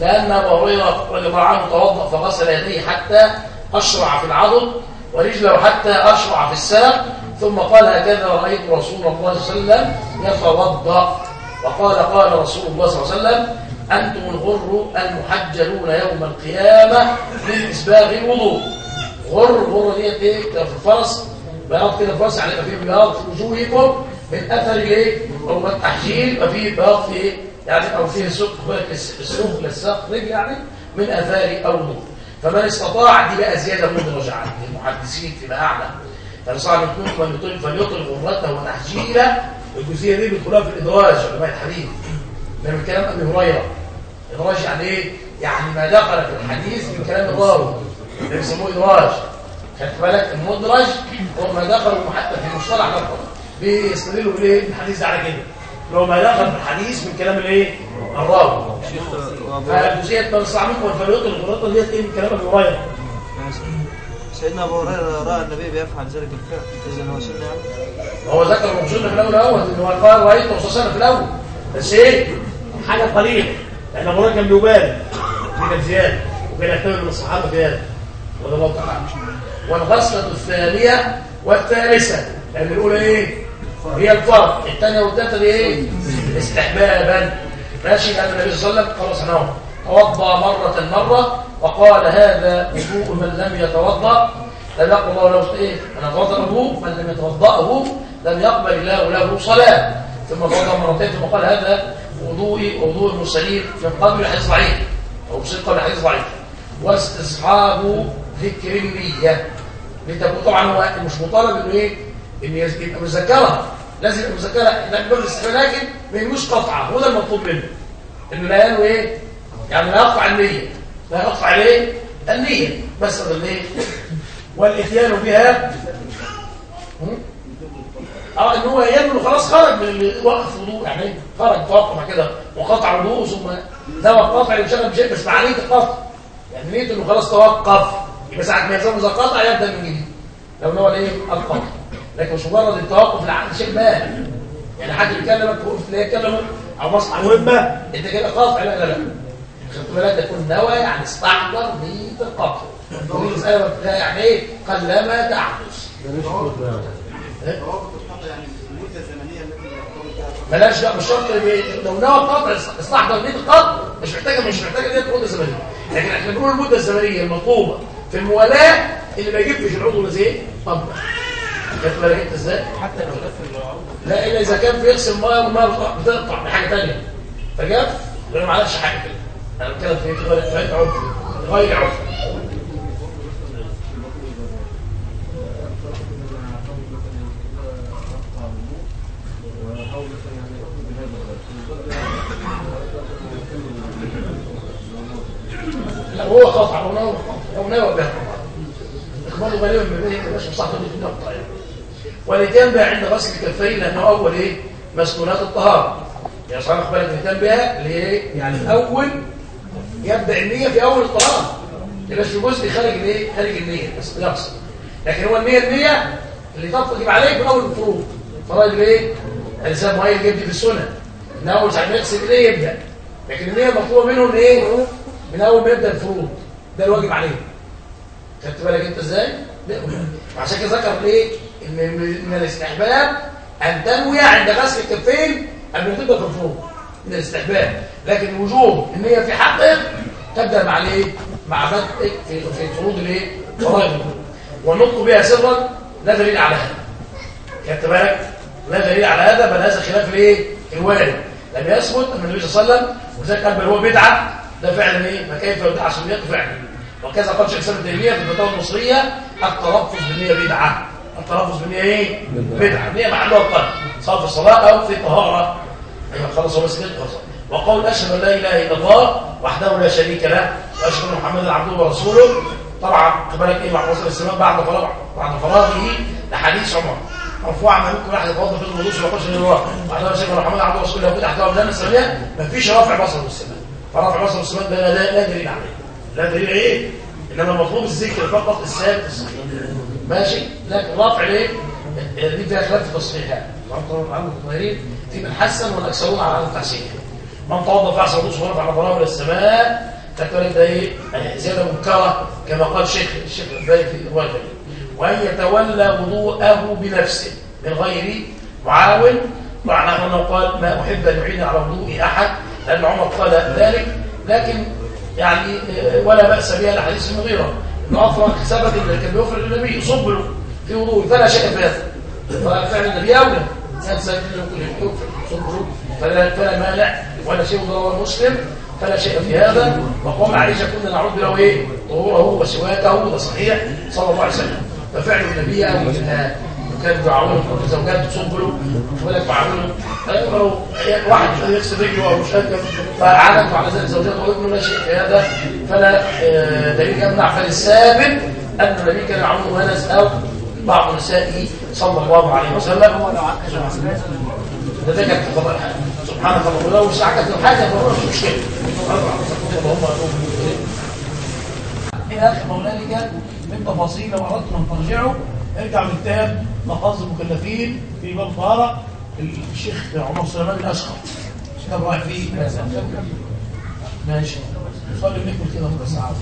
لأن أبو هريرة رضي الله عنه توضأ فغسل يديه حتى أشرع في العضد ورجله حتى أشرع في الساق ثم قال هكذا رأيت رسول الله صلى الله عليه وسلم يتوضأ. وقال قال رسول الله صلى الله عليه وسلم أنتم الغر المحجلون يوم القيامة من إسباغ الوضوء. غر غر ديت الفرس بياض كده الفرس يعني يبقى فيه بياض في وجوهكم من أثر الايه أو التحجيل يبقى فيه بياض في إيه يعني أو فيه سوق السوق للساق رجل يعني من أثار الوضوء. فمن استطاع دي بقى زيادة مدرجه عند المحدثين فيما أعلم. فنصع منكم من يطل فليطل غرته وتحجيله الجزئيه دي بيدخلها في الإدراج علماء الحديث. من الكلام أبي هريرة. إدراج يعني إيه؟ يعني ما دخل في الحديث من كلام الراوي. ده بيسموه إدراج. خدت بالك؟ المدرج هو ما دخل حتى في مصطلح لفظ بيستدلوا بالايه الحديث ده على كده. اللي هو ما دخل في الحديث من كلام الإيه؟ الراوي. فالجزئيه ما بتصع منكم فليطل الغلطه ديت إيه من كلام أبي هريرة؟ سيدنا أبو هريرة رأى النبي بيفعل ذلك الفعل اذا هو سنه يعني هو ذكر المقصود في الأول اهوت ان هو قال رأيت الرسول صلى الله عليه وسلم في الأول. بس إيه؟ حاجة قليلة. لأن أبو هريرة كان بيبالغ. في كان زيادة. وكان يعتبر من الصحابة زيادة. رضي الله تعالى عنهم. والغسلة الثانية والثالثة. لأن الأولى إيه؟ هي الفرض الثانية والثالثة دي إيه؟ استحبابا. ماشي. لأن النبي صلى الله عليه وسلم خلاص أنا توضا مرة مرة. وقال هذا وضوء من لم يتوضأ. لم يقبل الله له إيه؟ من توضا الوضوء من لم يتوضأه لم يقبل الله له صلاة. ثم توضا مرتين ثم قال هذا وضوئي وضوء المرسلين من قبل الحديث ضعيف. بصير قبل الحديث ضعيف. واستصحاب ذكر النية. لتكون طبعا مش مطالب إنه إيه؟ ان يبقى مذكرها. لازم يبقى مذكرها. لكن لكن ما يجوش قطعه هو ده المطلوب منه. إنه لا ينوي إيه؟ يعني لا يقطع النية. لا يقطع عليه النية بس هذا الايه والإتيان بها؟ آه إن هو ينوي خلاص خرج من اللي وقف وضوء يعني خرج توقف كده وقطع وضوء ثم نوى القطع يشغل بشيء بس مع نيه القطع يعني نية إنه خلاص توقف. يبقى ساعة ما يلزم إذا قطع يبدأ من جديد. لو نوى الايه القطع لكن مش مجرد التوقف لعقد شيء ما يعني حد بيكلمك وقف تلاقيه يكلمك أو مصلحه مهمة. أنت كده قاطع لا لا لا. خدت بالك تكون نوى يعني استحضر نيه دي مساله يعني إيه قلما تحدث إيه؟ بلاش بقى مش شرط لو نوى القطع استحضر نيه القطع مش محتاجه مش محتاجة ديت مده زمنية. لكن إحنا بنقول المدة الزمنية المطلوبة في الموالاة اللي ما يجيبش العضو زي طب خدت بالك انت إزاي؟ حتى لو لا إلا إذا كان بيغسل مية والميه بتقطع بحاجة ثانية فجاف ما عملش حاجة كده. أنا بتكلم في غير غير عرف غير عرف لا هو قطع هو نوى هو نوى بها اخباره غالبا ما بين مش مصلحته دي في النقطة. يعني والاتيان بها عند غسل الكفين لأنه أول إيه؟ مسكونات الطهارة. يعني صار بالك الاتيان بها ليه يعني أول يبدأ النية في أول الطهاره يبقى جزء خارج الايه خارج النية بس يغسل لكن هو النيه النية اللي تطلق عليه من أول الفروض فرائض الايه الإنسان مهيئ يبدي في السنة. من أول ساعة ما يغسل ايديه يبدأ. لكن النية المطلوبه منه إن إيه؟ من أول ما يبدأ الفروض ده الواجب عليه. خدت بالك أنت إزاي؟ لا. عشان كده ذكر إيه؟ إن من من الاستحباب أن تنوي عند غسل الكفين قبل ما تبدأ في الفروض من الاستحباب. لكن الوجوب إن هي في حقه تبدا مع الايه؟ مع بدء في في فروض الايه؟ فرائض والنطق بها سرا لا دليل على هذا خدت بالك؟ لا دليل على هذا بل هذا خلاف الايه؟ الوارد لم يثبت أن النبي صلى الله عليه وسلم وذلك قال بل هو بدعة ده فعلا إيه؟ فكيف يدعى سنيته فعلا وكذا قال شيخ الاسلام ابن تيمية في الفتاوى المصرية التلفظ بالنيه بدعة التلفظ بالنيه إيه؟ بدعة النيه محلها القلب سواء في الصلاة أو في الطهاره أيوه خلاص هو بس كده خلاص وقول أشهد أن لا إله إلا الله وحده لا شريك له وأشهد أن محمدا عبده ورسوله. طبعا خد بالك إيه محفوظ الاسلام بعد فراغ بعد فراغه لحديث عمر. مرفوعا ما ممكن واحد يتوضا في الوضوء ولا يخش الوضوء بعد ما شيخ محمد ورسوله يقول تحت باب السماء مفيش رفع بصر للسماء فرفع بصر للسماء ده لا, لا دليل عليه. لا دليل إيه إنما المطلوب الذكر فقط الصحيح. ماشي؟ لكن رفع ليه؟ دي فيها خلاف في تصحيحها طبعا الطاهرين في من حسن والاكثرون على التحسين. من توضا فاحسن وضوء ورفع نظره إلى السماء تكتب ده إيه زيادة منكرة كما قال الشيخ الشيخ الباقي في الروايه وأن يتولى وضوءه بنفسه من غير معاون. معناه أنه قال ما أحب أن يعين على وضوء أحد لأن عمر قال ذلك. لكن يعني ولا بأس بها لحديث المغيره انه افرغ ثبت اللي كان بيفرغ النبي يصب له في وضوء فلا شيء في هذا. ففعل النبي أولى. كان سبب له يصب له. فلا فلا مانع ولا شيء ضرر مسلم فلا شيء في هذا. وقال عائشه كنا نعود له إيه؟ طهوره وسواكه ده صحيح صلى الله عليه وسلم. ففعل النبي اولى كان بيعاونه زوجات تصب له ولك معامله لو واحد يغسل رجله أو مش فعلت على ذلك زوجته وابنه لا شيء في هذا فلا دليل يمنع فالثابت أن النبي كان يعاونه أنس أو بعض نسائه صلى الله عليه وسلم. ده ده كان خبر سبحان الله ولو ساعتك الحاجة فهو مش مشكلة. في آخر هنالك من تفاصيل لو اردتم أن ترجعوا ارجع من كتاب مقاصد المكلفين في باب طهارة الشيخ عمر سليمان الاشقر كتاب رايح فيه ماشي. نصلي ونكمل كده ربع ساعة.